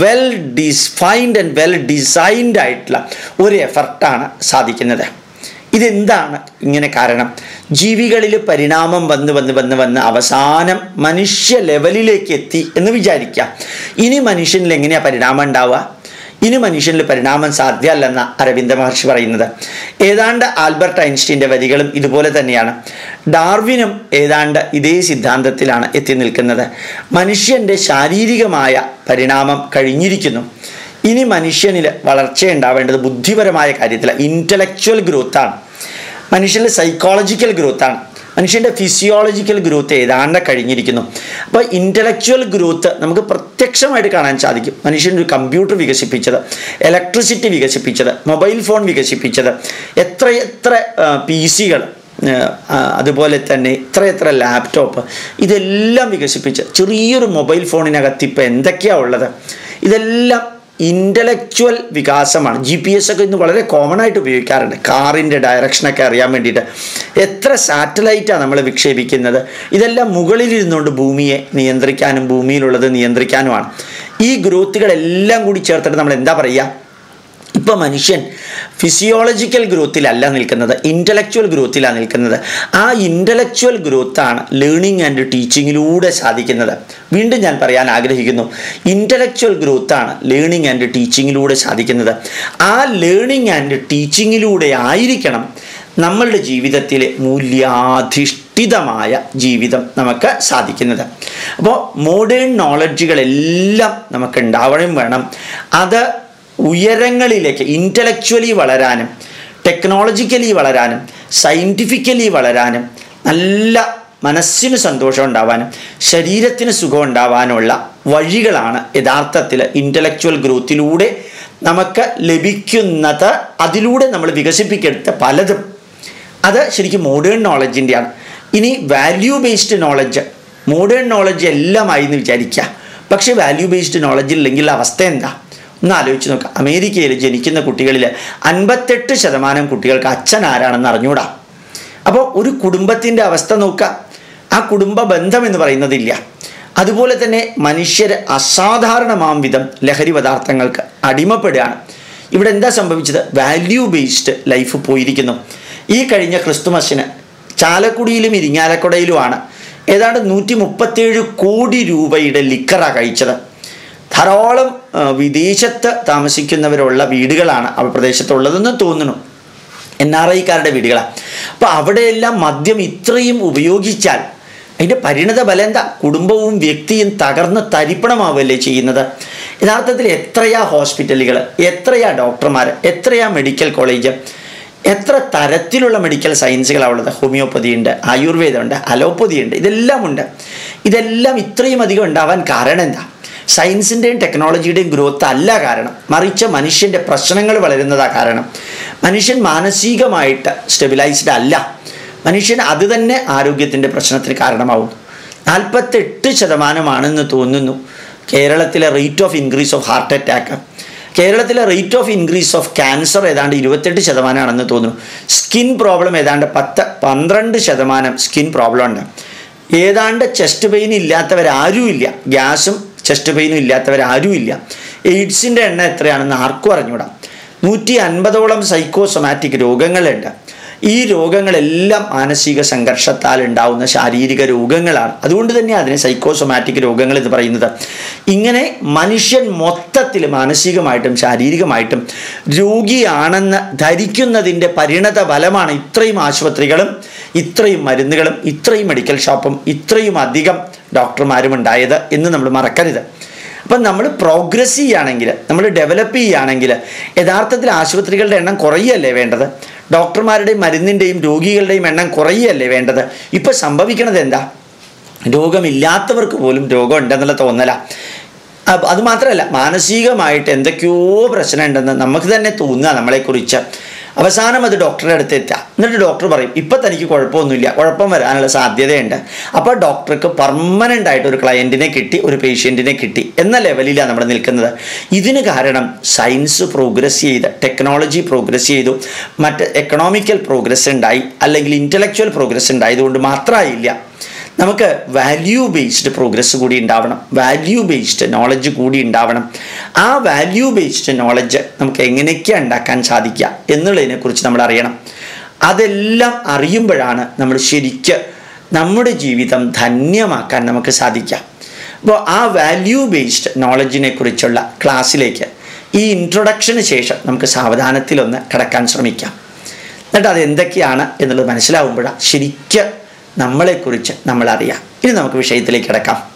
well defined and well designed ആയിട്ടുള്ള ഒരു എഫർട്ടാണ് സാധിക്കുന്നത്. ഇതെന്താണ് ഇങ്ങനെ കാരണം? ജീവികളിൽ പരിണാമം വന്ന് വന്ന് വന്ന് വന്ന് അവസാനം മനുഷ്യ ലെവലിലേക്ക് എത്തി എന്ന് വിചാരിക്കാം. ഇനി മനുഷ്യനിൽ എങ്ങനെയാണ് പരിണാമം ഉണ്ടാവുക? ഇനി മനുഷ്യനിൽ പരിണാമം സാധ്യമല്ലെന്ന അരവിന്ദ മഹർഷി പറയുന്നത്. ഏതാണ്ട് ആൽബർട്ട് ഐൻസ്റ്റീന്റെ വരികളും ഇതുപോലെ തന്നെയാണ്. ഡാർവിനും ഏതാണ്ട് ഇതേ സിദ്ധാന്തത്തിലാണ് എത്തി നിൽക്കുന്നത്. മനുഷ്യന്റെ ശാരീരികമായ പരിണാമം കഴിഞ്ഞിരിക്കുന്നു. ഇനി മനുഷ്യനിൽ വളർച്ചയുണ്ടാവേണ്ടത് ബുദ്ധിപരമായ കാര്യത്തിൽ ഇന്റലക്ച്വൽ ഗ്രോത്താണ് മനുഷ്യന്റെ സൈക്കോളജിക്കൽ ഗ്രോത്താണ് മനുഷ്യന്റെ ഫിസിയോളജിക്കൽ ഗ്രോത്ത് ഏതാണ്ട് കഴിഞ്ഞിരിക്കുന്നു. അപ്പോൾ ഇന്റലക്ച്വൽ ഗ്രോത്ത് നമുക്ക് പ്രത്യക്ഷമായിട്ട് കാണാൻ സാധിക്കും. മനുഷ്യൻ ഒരു കമ്പ്യൂട്ടർ വികസിപ്പിച്ചത് ഇലക്ട്രിസിറ്റി വികസിപ്പിച്ചത് മൊബൈൽ ഫോൺ വികസിപ്പിച്ചത് എത്രയെത്ര പി സികൾ അതുപോലെ തന്നെ ഇത്രയെത്ര ലാപ്ടോപ്പ് ഇതെല്ലാം വികസിപ്പിച്ച് ചെറിയൊരു മൊബൈൽ ഫോണിനകത്ത് ഇപ്പോൾ എന്തൊക്കെയാണ് ഉള്ളത്? ഇതെല്ലാം ഇന്റലക്ച്വൽ വികാസമാണ്. ജി പി എസ് ഒക്കെ ഇന്ന് വളരെ കോമൺ ആയിട്ട് ഉപയോഗിക്കാറുണ്ട്. കാറിന്റെ ഡയറക്ഷനൊക്കെ അറിയാൻ വേണ്ടിയിട്ട്. എത്ര സാറ്റലൈറ്റാണ് നമ്മൾ വിക്ഷേപിക്കുന്നത്? ഇതെല്ലാം മുകളിലിരുന്നുകൊണ്ട് ഭൂമിയെ നിയന്ത്രിക്കാനും ഭൂമിയിലുള്ളത് നിയന്ത്രിക്കാനുമാണ്. ഈ ഗ്രോത്തുകളെല്ലാം കൂടി ചേർത്തിട്ട് നമ്മൾ എന്താ പറയുക? ഇപ്പം മനുഷ്യൻ ഫിസിയോളജിക്കൽ ഗ്രോത്തിലല്ല നിൽക്കുന്നത് ഇന്റലക്ച്വൽ ഗ്രോത്തിലാണ് നിൽക്കുന്നത്. ആ ഇന്റലക്ച്വൽ ഗ്രോത്താണ് ലേണിംഗ് ആൻഡ് ടീച്ചിങ്ങിലൂടെ സാധിക്കുന്നത്. വീണ്ടും ഞാൻ പറയാൻ ആഗ്രഹിക്കുന്നു ഇന്റലക്ച്വൽ ഗ്രോത്താണ് ലേണിംഗ് ആൻഡ് ടീച്ചിങ്ങിലൂടെ സാധിക്കുന്നത്. ആ ലേണിംഗ് ആൻഡ് ടീച്ചിങ്ങിലൂടെ ആയിരിക്കണം നമ്മളുടെ ജീവിതത്തിലെ മൂല്യാധിഷ്ഠിതമായ ജീവിതം നമുക്ക് സാധിക്കുന്നത്. അപ്പോൾ മോഡേൺ നോളജുകളെല്ലാം നമുക്ക് ഉണ്ടാവണം വേണം. അത് ഉയരങ്ങളിലേക്ക് ഇന്റലക്ച്വലി വളരാനും ടെക്നോളജിക്കലി വളരാനും സയന്റിഫിക്കലി വളരാനും നല്ല മനസ്സിന് സന്തോഷം ഉണ്ടാവാനും ശരീരത്തിന് സുഖം ഉണ്ടാവാനുള്ള വഴികളാണ് യഥാർത്ഥത്തിൽ ഇന്റലക്ച്വൽ ഗ്രോത്തിലൂടെ നമുക്ക് ലഭിക്കുന്നത്. അതിലൂടെ നമ്മൾ വികസിപ്പിക്കെടുത്ത പലതും. അത് ശരിക്കും മോഡേൺ നോളജിന്റെയാണ് ഇനി value based knowledge modern knowledge എല്ലാമായി എന്ന് വിചാരിക്കുക പക്ഷേ വാല്യൂ ബേസ്ഡ് നോളജ് ഇല്ലെങ്കിൽ അവസ്ഥ എന്താ? ഒന്ന് ആലോചിച്ച് നോക്കുക അമേരിക്കയിൽ ജനിക്കുന്ന കുട്ടികളിൽ അൻപത്തെട്ട് ശതമാനം കുട്ടികൾക്ക് അച്ഛൻ ആരാണെന്ന് അറിഞ്ഞൂടാ. അപ്പോൾ ഒരു കുടുംബത്തിന്റെ അവസ്ഥ നോക്കുക. ആ കുടുംബ ബന്ധം എന്ന് പറയുന്നതില്ല. അതുപോലെ തന്നെ മനുഷ്യർ അസാധാരണമാം വിധം ലഹരി പദാർത്ഥങ്ങൾക്ക് അടിമപ്പെടുകയാണ്. ഇവിടെ എന്താ സംഭവിച്ചത്? വാല്യൂ ബേസ്ഡ് ലൈഫ് പോയിരിക്കുന്നു. ഈ കഴിഞ്ഞ ക്രിസ്തുമസിന് ചാലക്കുടിയിലും ഇരിങ്ങാലക്കുടയിലുമാണ് ഏതാണ്ട് നൂറ്റി മുപ്പത്തേഴ് കോടി രൂപയുടെ ലിക്കറാണ് കഴിച്ചത്. ധാരാളം വിദേശത്ത് താമസിക്കുന്നവരുള്ള വീടുകളാണ് ആ പ്രദേശത്തുള്ളതെന്ന് തോന്നുന്നു. എൻ ആർ ഐക്കാരുടെ വീടുകളാണ്. അപ്പോൾ അവിടെയെല്ലാം മദ്യം ഇത്രയും ഉപയോഗിച്ചാൽ അതിന്റെ പരിണത ഫലം എന്താ? കുടുംബവും വ്യക്തിയും തകർന്ന് തരിപ്പണമാവുകയല്ലേ ചെയ്യുന്നത്? യഥാർത്ഥത്തിൽ എത്രയാ ഹോസ്പിറ്റലുകൾ എത്രയാ ഡോക്ടർമാർ എത്രയാ മെഡിക്കൽ കോളേജ്? എത്ര തരത്തിലുള്ള മെഡിക്കൽ സയൻസുകളാണുള്ളത് ഹോമിയോപ്പതി ഉണ്ട് ആയുർവേദമുണ്ട് അലോപ്പതി ഉണ്ട് ഇതെല്ലാം ഉണ്ട്. ഇതെല്ലാം ഇത്രയും അധികം ഉണ്ടാവാൻ കാരണം എന്താ? സയൻസിന്റെയും ടെക്നോളജിയുടെയും ഗ്രോത്ത് അല്ല കാരണം. മറിച്ച് മനുഷ്യന്റെ പ്രശ്നങ്ങൾ വളരുന്നതാ കാരണം. മനുഷ്യൻ മാനസികമായിട്ട് സ്റ്റെബിലൈസ്ഡ് അല്ല. മനുഷ്യൻ അത് തന്നെ ആരോഗ്യത്തിന്റെ പ്രശ്നത്തിന് കാരണമാവും. നാൽപ്പത്തെട്ട് ശതമാനമാണെന്ന് തോന്നുന്നു കേരളത്തിലെ rate of increase of heart attack കേരളത്തിലെ rate of increase of cancer ഏതാണ്ട് ഇരുപത്തെട്ട് ശതമാനമാണെന്ന് തോന്നുന്നു. സ്കിൻ പ്രോബ്ലം ഏതാണ്ട് പത്ത് പന്ത്രണ്ട് ശതമാനം സ്കിൻ പ്രോബ്ലം ഉണ്ട്. ഏതാണ്ട് ചെസ്റ്റ് പെയിൻ ഇല്ലാത്തവരാരും ഇല്ല ഗ്യാസും ചെസ്റ്റ് പെയിനും ഇല്ലാത്തവരാരും ഇല്ല. എയ്ഡ്സിന്റെ എണ്ണം എത്രയാണെന്ന് ആർക്കും അറിഞ്ഞൂടാം. നൂറ്റി അൻപതോളം സൈക്കോസൊമാറ്റിക് രോഗങ്ങളുണ്ട്. ഈ രോഗങ്ങളെല്ലാം മാനസിക സംഘർഷത്താൽ ഉണ്ടാവുന്ന ശാരീരിക രോഗങ്ങളാണ്. അതുകൊണ്ട് തന്നെ അതിനെ സൈക്കോസൊമാറ്റിക് രോഗങ്ങൾ എന്ന് പറയുന്നത്. ഇങ്ങനെ മനുഷ്യൻ മൊത്തത്തിൽ മാനസികമായിട്ടും ശാരീരികമായിട്ടും രോഗിയാണെന്ന് ധരിക്കുന്നതിന്റെ പരിണത ഫലമാണ് ഇത്രയും ആശുപത്രികളും ഇത്രയും മരുന്നുകളും ഇത്രയും മെഡിക്കൽ ഷോപ്പും ഇത്രയും അധികം ഡോക്ടർമാരും ഉണ്ടായത് എന്ന് നമ്മൾ മറക്കരുത്. അപ്പം നമ്മൾ പ്രോഗ്രസ് ചെയ്യുകയാണെങ്കിൽ നമ്മൾ ഡെവലപ്പ് ചെയ്യുകയാണെങ്കിൽ യഥാർത്ഥത്തിൽ ആശുപത്രികളുടെ എണ്ണം കുറയല്ലേ വേണ്ടത്? ഡോക്ടർമാരുടെയും മരുന്നിന്റെയും രോഗികളുടെയും എണ്ണം കുറയല്ലേ വേണ്ടത്? ഇപ്പം സംഭവിക്കണത് എന്താ? രോഗമില്ലാത്തവർക്ക് പോലും രോഗം ഉണ്ടെന്നുള്ള തോന്നല. അതുമാത്രമല്ല അത് മാത്രമല്ല മാനസികമായിട്ട് എന്തൊക്കെയോ പ്രശ്നമുണ്ടെന്ന് നമുക്ക് തന്നെ തോന്നുക നമ്മളെക്കുറിച്ച്. അവസാനം അത് ഡോക്ടറുടെ അടുത്ത് എത്തുക എന്നിട്ട് ഡോക്ടർ പറയും ഇപ്പം തനിക്ക് കുഴപ്പമൊന്നുമില്ല. കുഴപ്പം വരാനുള്ള സാധ്യതയുണ്ട്. അപ്പോൾ ഡോക്ടർക്ക് പെർമനന്റ് ആയിട്ട് ഒരു ക്ലയന്റിനെ കിട്ടി ഒരു പേഷ്യന്റിനെ കിട്ടി എന്ന ലെവലിലാണ് നമ്മൾ നിൽക്കുന്നത്. ഇതിന് കാരണം സയൻസ് പ്രോഗ്രസ് ചെയ്ത് ടെക്നോളജി പ്രോഗ്രസ് ചെയ്തു മറ്റ് എക്കണോമിക്കൽ പ്രോഗ്രസ് ഉണ്ടായി അല്ലെങ്കിൽ ഇന്റലക്ച്വൽ പ്രോഗ്രസ് ഉണ്ടായതുകൊണ്ട് മാത്രമായില്ല നമുക്ക് വാല്യൂ ബേസ്ഡ് പ്രോഗ്രസ് കൂടി ഉണ്ടാവണം. വാല്യൂ ബേസ്ഡ് നോളജ് കൂടി ഉണ്ടാവണം. ആ വാല്യൂ ബേസ്ഡ് നോളജ് നമുക്ക് എങ്ങനെയൊക്കെ ഉണ്ടാക്കാൻ സാധിക്കുക? എന്നുള്ളതിനെക്കുറിച്ച് നമ്മൾ അറിയണം. അതെല്ലാം അറിയുമ്പോഴാണ് നമ്മൾ ശരിക്ക് നമ്മുടെ ജീവിതം ധന്യമാക്കാൻ നമുക്ക് സാധിക്കുക. അപ്പോൾ ആ വാല്യൂ ബേസ്ഡ് നോളജിനെ കുറിച്ചുള്ള ക്ലാസ്സിലേക്ക് ഈ ഇൻട്രൊഡക്ഷന് ശേഷം നമുക്ക് സാവധാനത്തിലൊന്ന് കിടക്കാൻ ശ്രമിക്കാം. എന്നിട്ട് അത് എന്തൊക്കെയാണ് എന്നുള്ളത് മനസ്സിലാവുമ്പോഴാണ് ശരിക്ക് നമ്മളെക്കുറിച്ച് നമ്മളറിയാം. ഇനി നമുക്ക് വിഷയത്തിലേക്ക് കിടക്കാം.